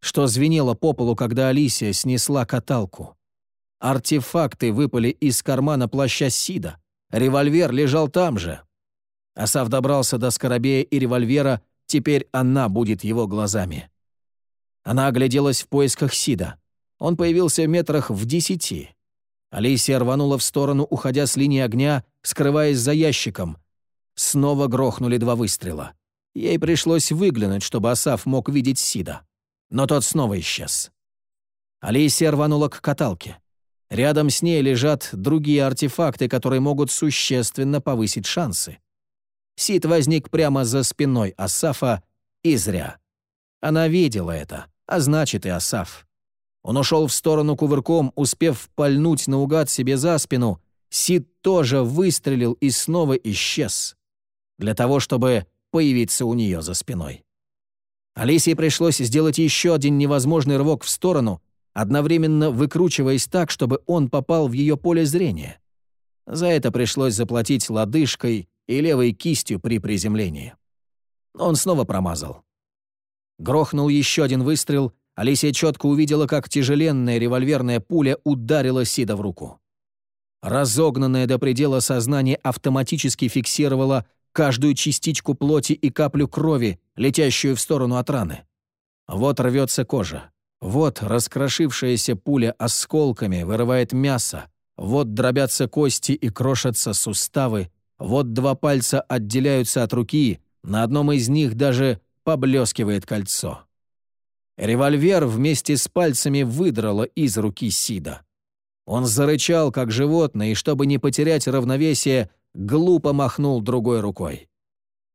Что звенело по полу, когда Алисия снесла каталку. Артефакты выпали из кармана плаща Сида. Револьвер лежал там же. Асав добрался до скоробея и револьвера, теперь она будет его глазами. Она огляделась в поисках Сида. Он появился в метрах в десяти. Алисия рванула в сторону, уходя с линии огня, скрываясь за ящиком. Снова грохнули два выстрела. Ей пришлось выглянуть, чтобы Асав мог видеть Сида. Но тот снова исчез. Алисия рванула к каталке. Рядом с ней лежат другие артефакты, которые могут существенно повысить шансы. Сид возник прямо за спиной Асафа, и зря. Она видела это, а значит и Асаф. Он ушел в сторону кувырком, успев пальнуть наугад себе за спину. Сид тоже выстрелил и снова исчез. Для того, чтобы появиться у нее за спиной. Алисии пришлось сделать еще один невозможный рывок в сторону, одновременно выкручиваясь так, чтобы он попал в ее поле зрения. За это пришлось заплатить лодыжкой и левой кистью при приземлении. Он снова промазал. Грохнул еще один выстрел, Алисия четко увидела, как тяжеленная револьверная пуля ударила Сида в руку. Разогнанное до предела сознание автоматически фиксировало каждую частичку плоти и каплю крови, летящую в сторону от раны. Вот рвется кожа. Вот раскрошившаяся пуля осколками вырывает мясо. Вот дробятся кости и крошатся суставы. Вот два пальца отделяются от руки, на одном из них даже поблескивает кольцо. Револьвер вместе с пальцами выдрало из руки Сида. Он зарычал, как животное, и, чтобы не потерять равновесие, глупо махнул другой рукой.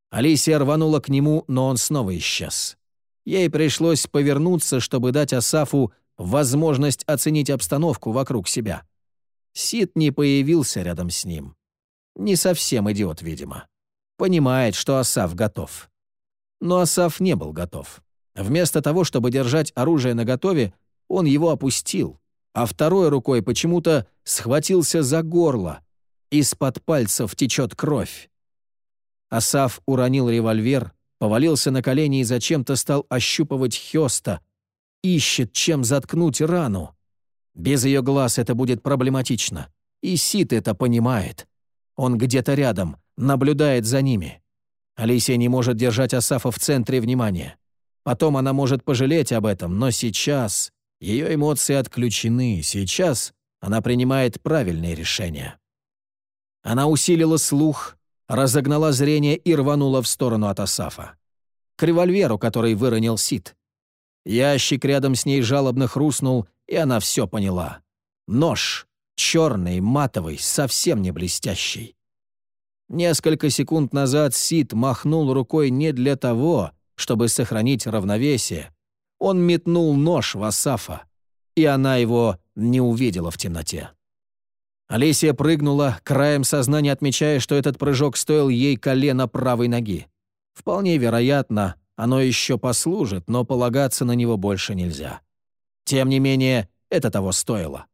Алисия рванула к нему, но он снова исчез. Ей пришлось повернуться, чтобы дать Асафу возможность оценить обстановку вокруг себя. Сид не появился рядом с ним. Не совсем идиот, видимо. Понимает, что Асаф готов. Но Асаф не был готов. Вместо того, чтобы держать оружие наготове, он его опустил, а второй рукой почему-то схватился за горло. Из-под пальцев течет кровь. Асаф уронил револьвер, повалился на колени и зачем-то стал ощупывать Хёста. Ищет, чем заткнуть рану. Без ее глаз это будет проблематично. И Сит это понимает. Он где-то рядом, наблюдает за ними. Алисия не может держать Асафа в центре внимания. Потом она может пожалеть об этом, но сейчас ее эмоции отключены, сейчас она принимает правильные решения. Она усилила слух, разогнала зрение и рванула в сторону от Асафа. К револьверу, который выронил Сид. Ящик рядом с ней жалобно хрустнул, и она все поняла. Нож, черный, матовый, совсем не блестящий. Несколько секунд назад Сид махнул рукой не для того, чтобы сохранить равновесие, он метнул нож в Асафа, и она его не увидела в темноте. Алисия прыгнула, краем сознания отмечая, что этот прыжок стоил ей колена правой ноги. Вполне вероятно, оно еще послужит, но полагаться на него больше нельзя. Тем не менее, это того стоило.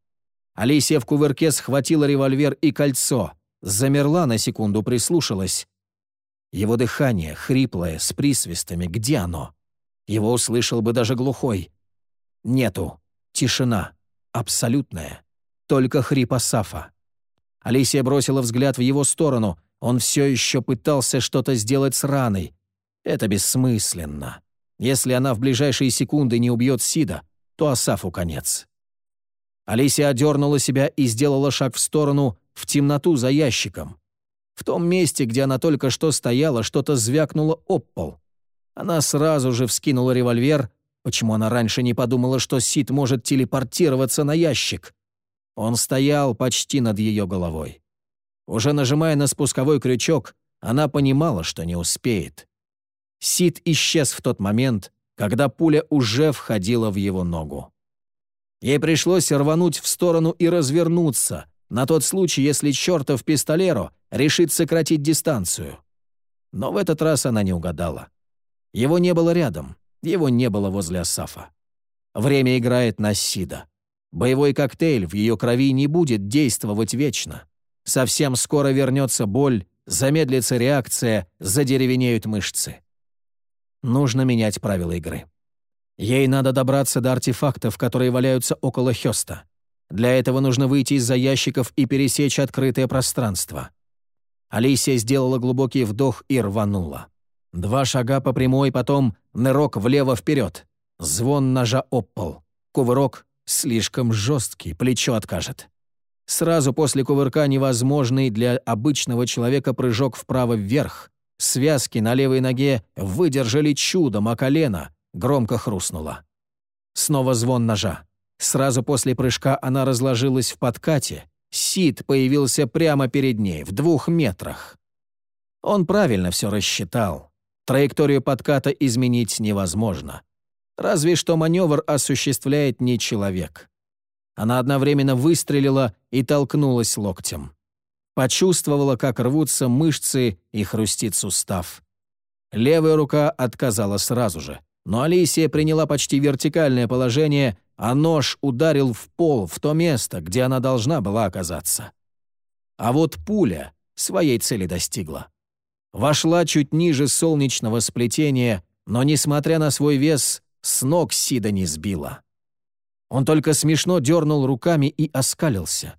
Алисия в кувырке схватила револьвер и кольцо, замерла на секунду, прислушалась. Его дыхание, хриплое, с присвистами, где оно? Его услышал бы даже глухой. Нету. Тишина. Абсолютная. Только хрип Асафа. Алисия бросила взгляд в его сторону. Он все еще пытался что-то сделать с раной. Это бессмысленно. Если она в ближайшие секунды не убьет Сида, то Асафу конец. Алисия одернула себя и сделала шаг в сторону, в темноту за ящиком. В том месте, где она только что стояла, что-то звякнуло об пол. Она сразу же вскинула револьвер. Почему она раньше не подумала, что Сид может телепортироваться на ящик? Он стоял почти над ее головой. Уже нажимая на спусковой крючок, она понимала, что не успеет. Сид исчез в тот момент, когда пуля уже входила в его ногу. Ей пришлось рвануть в сторону и развернуться, на тот случай, если чертов пистолеро решит сократить дистанцию. Но в этот раз она не угадала. Его не было рядом, его не было возле Асафа. Время играет на Сида. Боевой коктейль в ее крови не будет действовать вечно. Совсем скоро вернется боль, замедлится реакция, задеревенеют мышцы. Нужно менять правила игры. Ей надо добраться до артефактов, которые валяются около Хёста. Для этого нужно выйти из-за ящиков и пересечь открытое пространство. Алисия сделала глубокий вдох и рванула. Два шага по прямой, потом нырок влево-вперед. Звон ножа об пол. Кувырок слишком жесткий, плечо откажет. Сразу после кувырка невозможный для обычного человека прыжок вправо-вверх. Связки на левой ноге выдержали чудом, а колено громко хрустнуло. Снова звон ножа. Сразу после прыжка она разложилась в подкате. Сид появился прямо перед ней, в двух метрах. Он правильно все рассчитал. Траекторию подката изменить невозможно. Разве что маневр осуществляет не человек. Она одновременно выстрелила и толкнулась локтем. Почувствовала, как рвутся мышцы и хрустит сустав. Левая рука отказала сразу же, но Алисия приняла почти вертикальное положение, а нож ударил в пол, в то место, где она должна была оказаться. А вот пуля своей цели достигла. Вошла чуть ниже солнечного сплетения, но, несмотря на свой вес, с ног Сида не сбила. Он только смешно дернул руками и оскалился.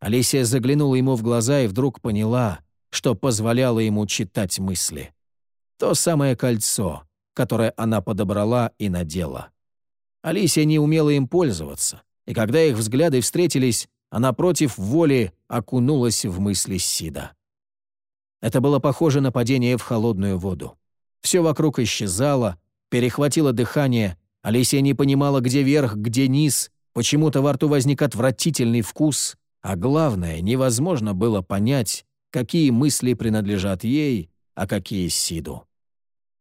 Алисия заглянула ему в глаза и вдруг поняла, что позволяло ему читать мысли. То самое кольцо, которое она подобрала и надела. Алисия не умела им пользоваться, и когда их взгляды встретились, она против воли окунулась в мысли Сида. Это было похоже на падение в холодную воду. Все вокруг исчезало, перехватило дыхание, Алисия не понимала, где верх, где низ, почему-то во рту возник отвратительный вкус, а главное, невозможно было понять, какие мысли принадлежат ей, а какие Сиду.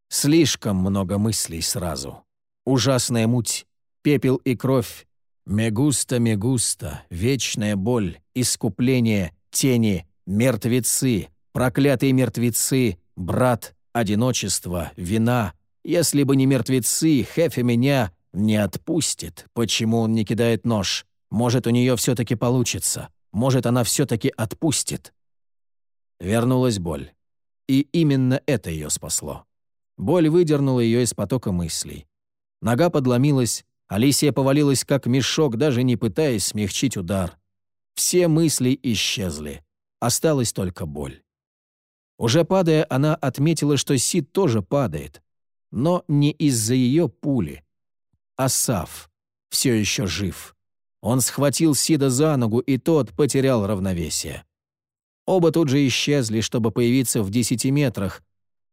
Слишком много мыслей сразу. Ужасная муть, пепел и кровь, мегуста-мегуста, вечная боль, искупление, тени, мертвецы, проклятые мертвецы, брат, одиночество, вина. Если бы не мертвецы, Хефи меня не отпустит. Почему он не кидает нож? Может, у нее все-таки получится. Может, она все-таки отпустит. Вернулась боль. И именно это ее спасло. Боль выдернула ее из потока мыслей. Нога подломилась, Алисия повалилась как мешок, даже не пытаясь смягчить удар. Все мысли исчезли. Осталась только боль. Уже падая, она отметила, что Сид тоже падает. Но не из-за ее пули. Асав все еще жив. Он схватил Сида за ногу, и тот потерял равновесие. Оба тут же исчезли, чтобы появиться в десяти метрах.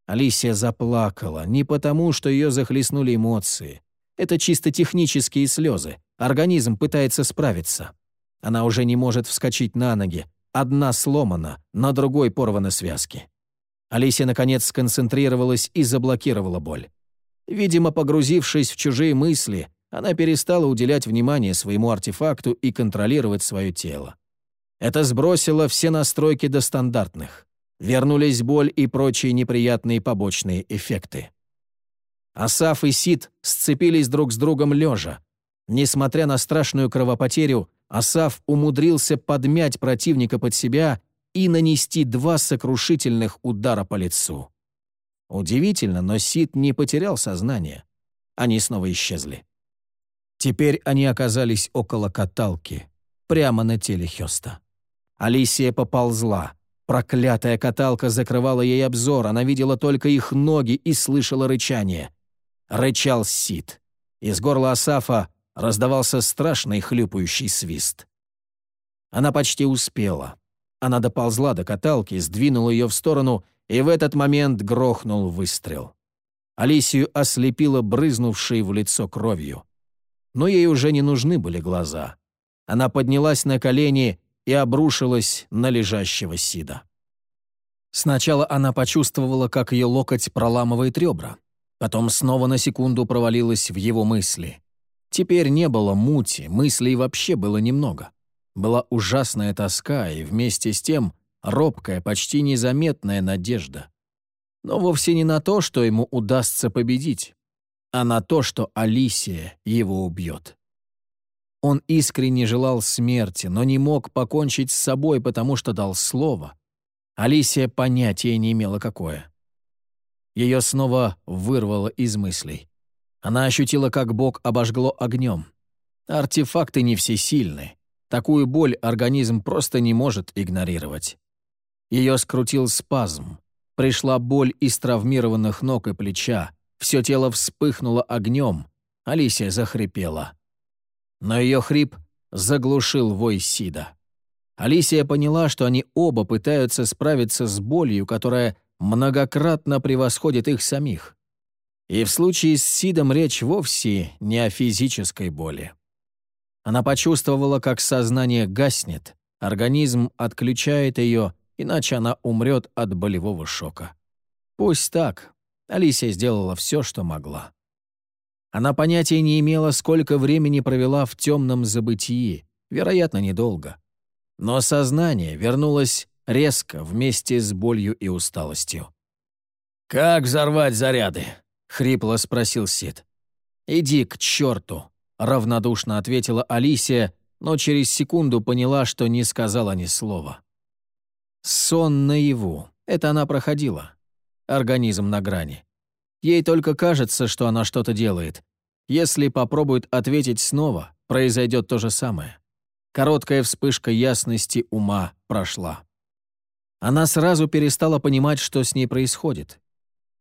Алисия заплакала, не потому, что ее захлестнули эмоции. Это чисто технические слезы. Организм пытается справиться. Она уже не может вскочить на ноги. Одна сломана, на другой порваны связки. Алисия, наконец, сконцентрировалась и заблокировала боль. Видимо, погрузившись в чужие мысли, она перестала уделять внимание своему артефакту и контролировать свое тело. Это сбросило все настройки до стандартных. Вернулись боль и прочие неприятные побочные эффекты. Асаф и Сид сцепились друг с другом лежа. Несмотря на страшную кровопотерю, Асаф умудрился подмять противника под себя и нанести два сокрушительных удара по лицу. Удивительно, но Сид не потерял сознание. Они снова исчезли. Теперь они оказались около каталки, прямо на теле Хёста. Алисия поползла. Проклятая каталка закрывала ей обзор, она видела только их ноги и слышала рычание рычал Сид. Из горла Асафа раздавался страшный хлюпающий свист. Она почти успела. Она доползла до каталки, сдвинула ее в сторону, и в этот момент грохнул выстрел. Алисию ослепило брызнувшей в лицо кровью. Но ей уже не нужны были глаза. Она поднялась на колени и обрушилась на лежащего Сида. Сначала она почувствовала, как ее локоть проламывает ребра. Потом снова на секунду провалилась в его мысли. Теперь не было мути, мыслей вообще было немного. Была ужасная тоска и вместе с тем робкая, почти незаметная надежда. Но вовсе не на то, что ему удастся победить, а на то, что Алисия его убьет. Он искренне желал смерти, но не мог покончить с собой, потому что дал слово. Алисия понятия не имела какое. Ее снова вырвало из мыслей. Она ощутила, как Бог обожгло огнем. Артефакты не всесильны. Такую боль организм просто не может игнорировать. Ее скрутил спазм. Пришла боль из травмированных ног и плеча. Все тело вспыхнуло огнем. Алисия захрипела. Но ее хрип заглушил вой Сида. Алисия поняла, что они оба пытаются справиться с болью, которая многократно превосходит их самих. И в случае с Сидом речь вовсе не о физической боли. Она почувствовала, как сознание гаснет, организм отключает ее, иначе она умрет от болевого шока. Пусть так. Алисия сделала все, что могла. Она понятия не имела, сколько времени провела в темном забытии, вероятно, недолго. Но сознание вернулось резко вместе с болью и усталостью. «Как взорвать заряды?» — хрипло спросил Сид. «Иди к черту!» — равнодушно ответила Алисия, но через секунду поняла, что не сказала ни слова. Сон наяву. Это она проходила. Организм на грани. Ей только кажется, что она что-то делает. Если попробует ответить снова, произойдет то же самое. Короткая вспышка ясности ума прошла. Она сразу перестала понимать, что с ней происходит.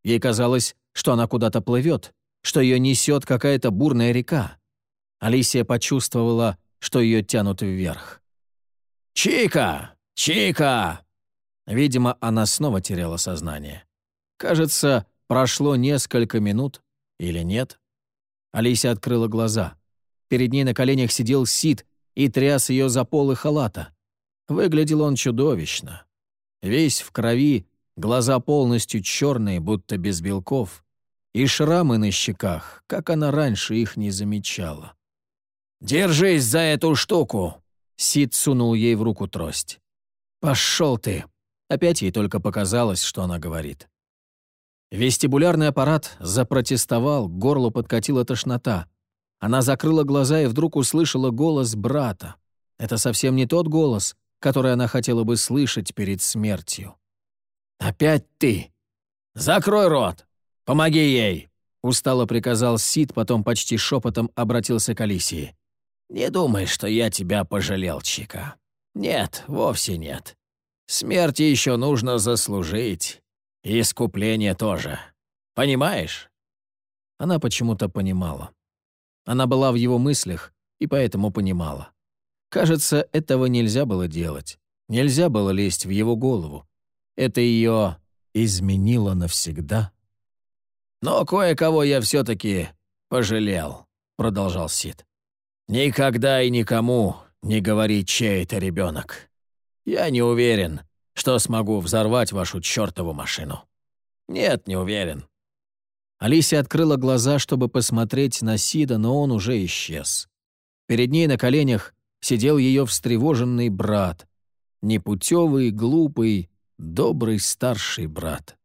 Ей казалось, что она куда-то плывет, что ее несет какая-то бурная река. Алисия почувствовала, что ее тянут вверх. «Чика! Чика!» Видимо, она снова теряла сознание. Кажется, прошло несколько минут или нет. Алисия открыла глаза. Перед ней на коленях сидел Сид и тряс ее за полы халата. Выглядел он чудовищно. Весь в крови, глаза полностью черные, будто без белков, и шрамы на щеках, как она раньше их не замечала. «Держись за эту штуку!» Сид сунул ей в руку трость. «Пошел ты!» Опять ей только показалось, что она говорит. Вестибулярный аппарат запротестовал, к горлу подкатила тошнота. Она закрыла глаза и вдруг услышала голос брата. Это совсем не тот голос, который она хотела бы слышать перед смертью. «Опять ты! Закрой рот! Помоги ей!» Устало приказал Сид, потом почти шепотом обратился к Алисии. «Не думай, что я тебя пожалел, Чика. Нет, вовсе нет. Смерти еще нужно заслужить. И искупление тоже. Понимаешь?» Она почему-то понимала. Она была в его мыслях и поэтому понимала. Кажется, этого нельзя было делать. Нельзя было лезть в его голову. Это ее изменило навсегда. «Но кое-кого я все-таки пожалел», — продолжал Сид. «Никогда и никому не говори, чей это ребенок. Я не уверен, что смогу взорвать вашу чертову машину. Нет, не уверен». Алисия открыла глаза, чтобы посмотреть на Сида, но он уже исчез. Перед ней на коленях сидел ее встревоженный брат. Непутевый, глупый, добрый старший брат.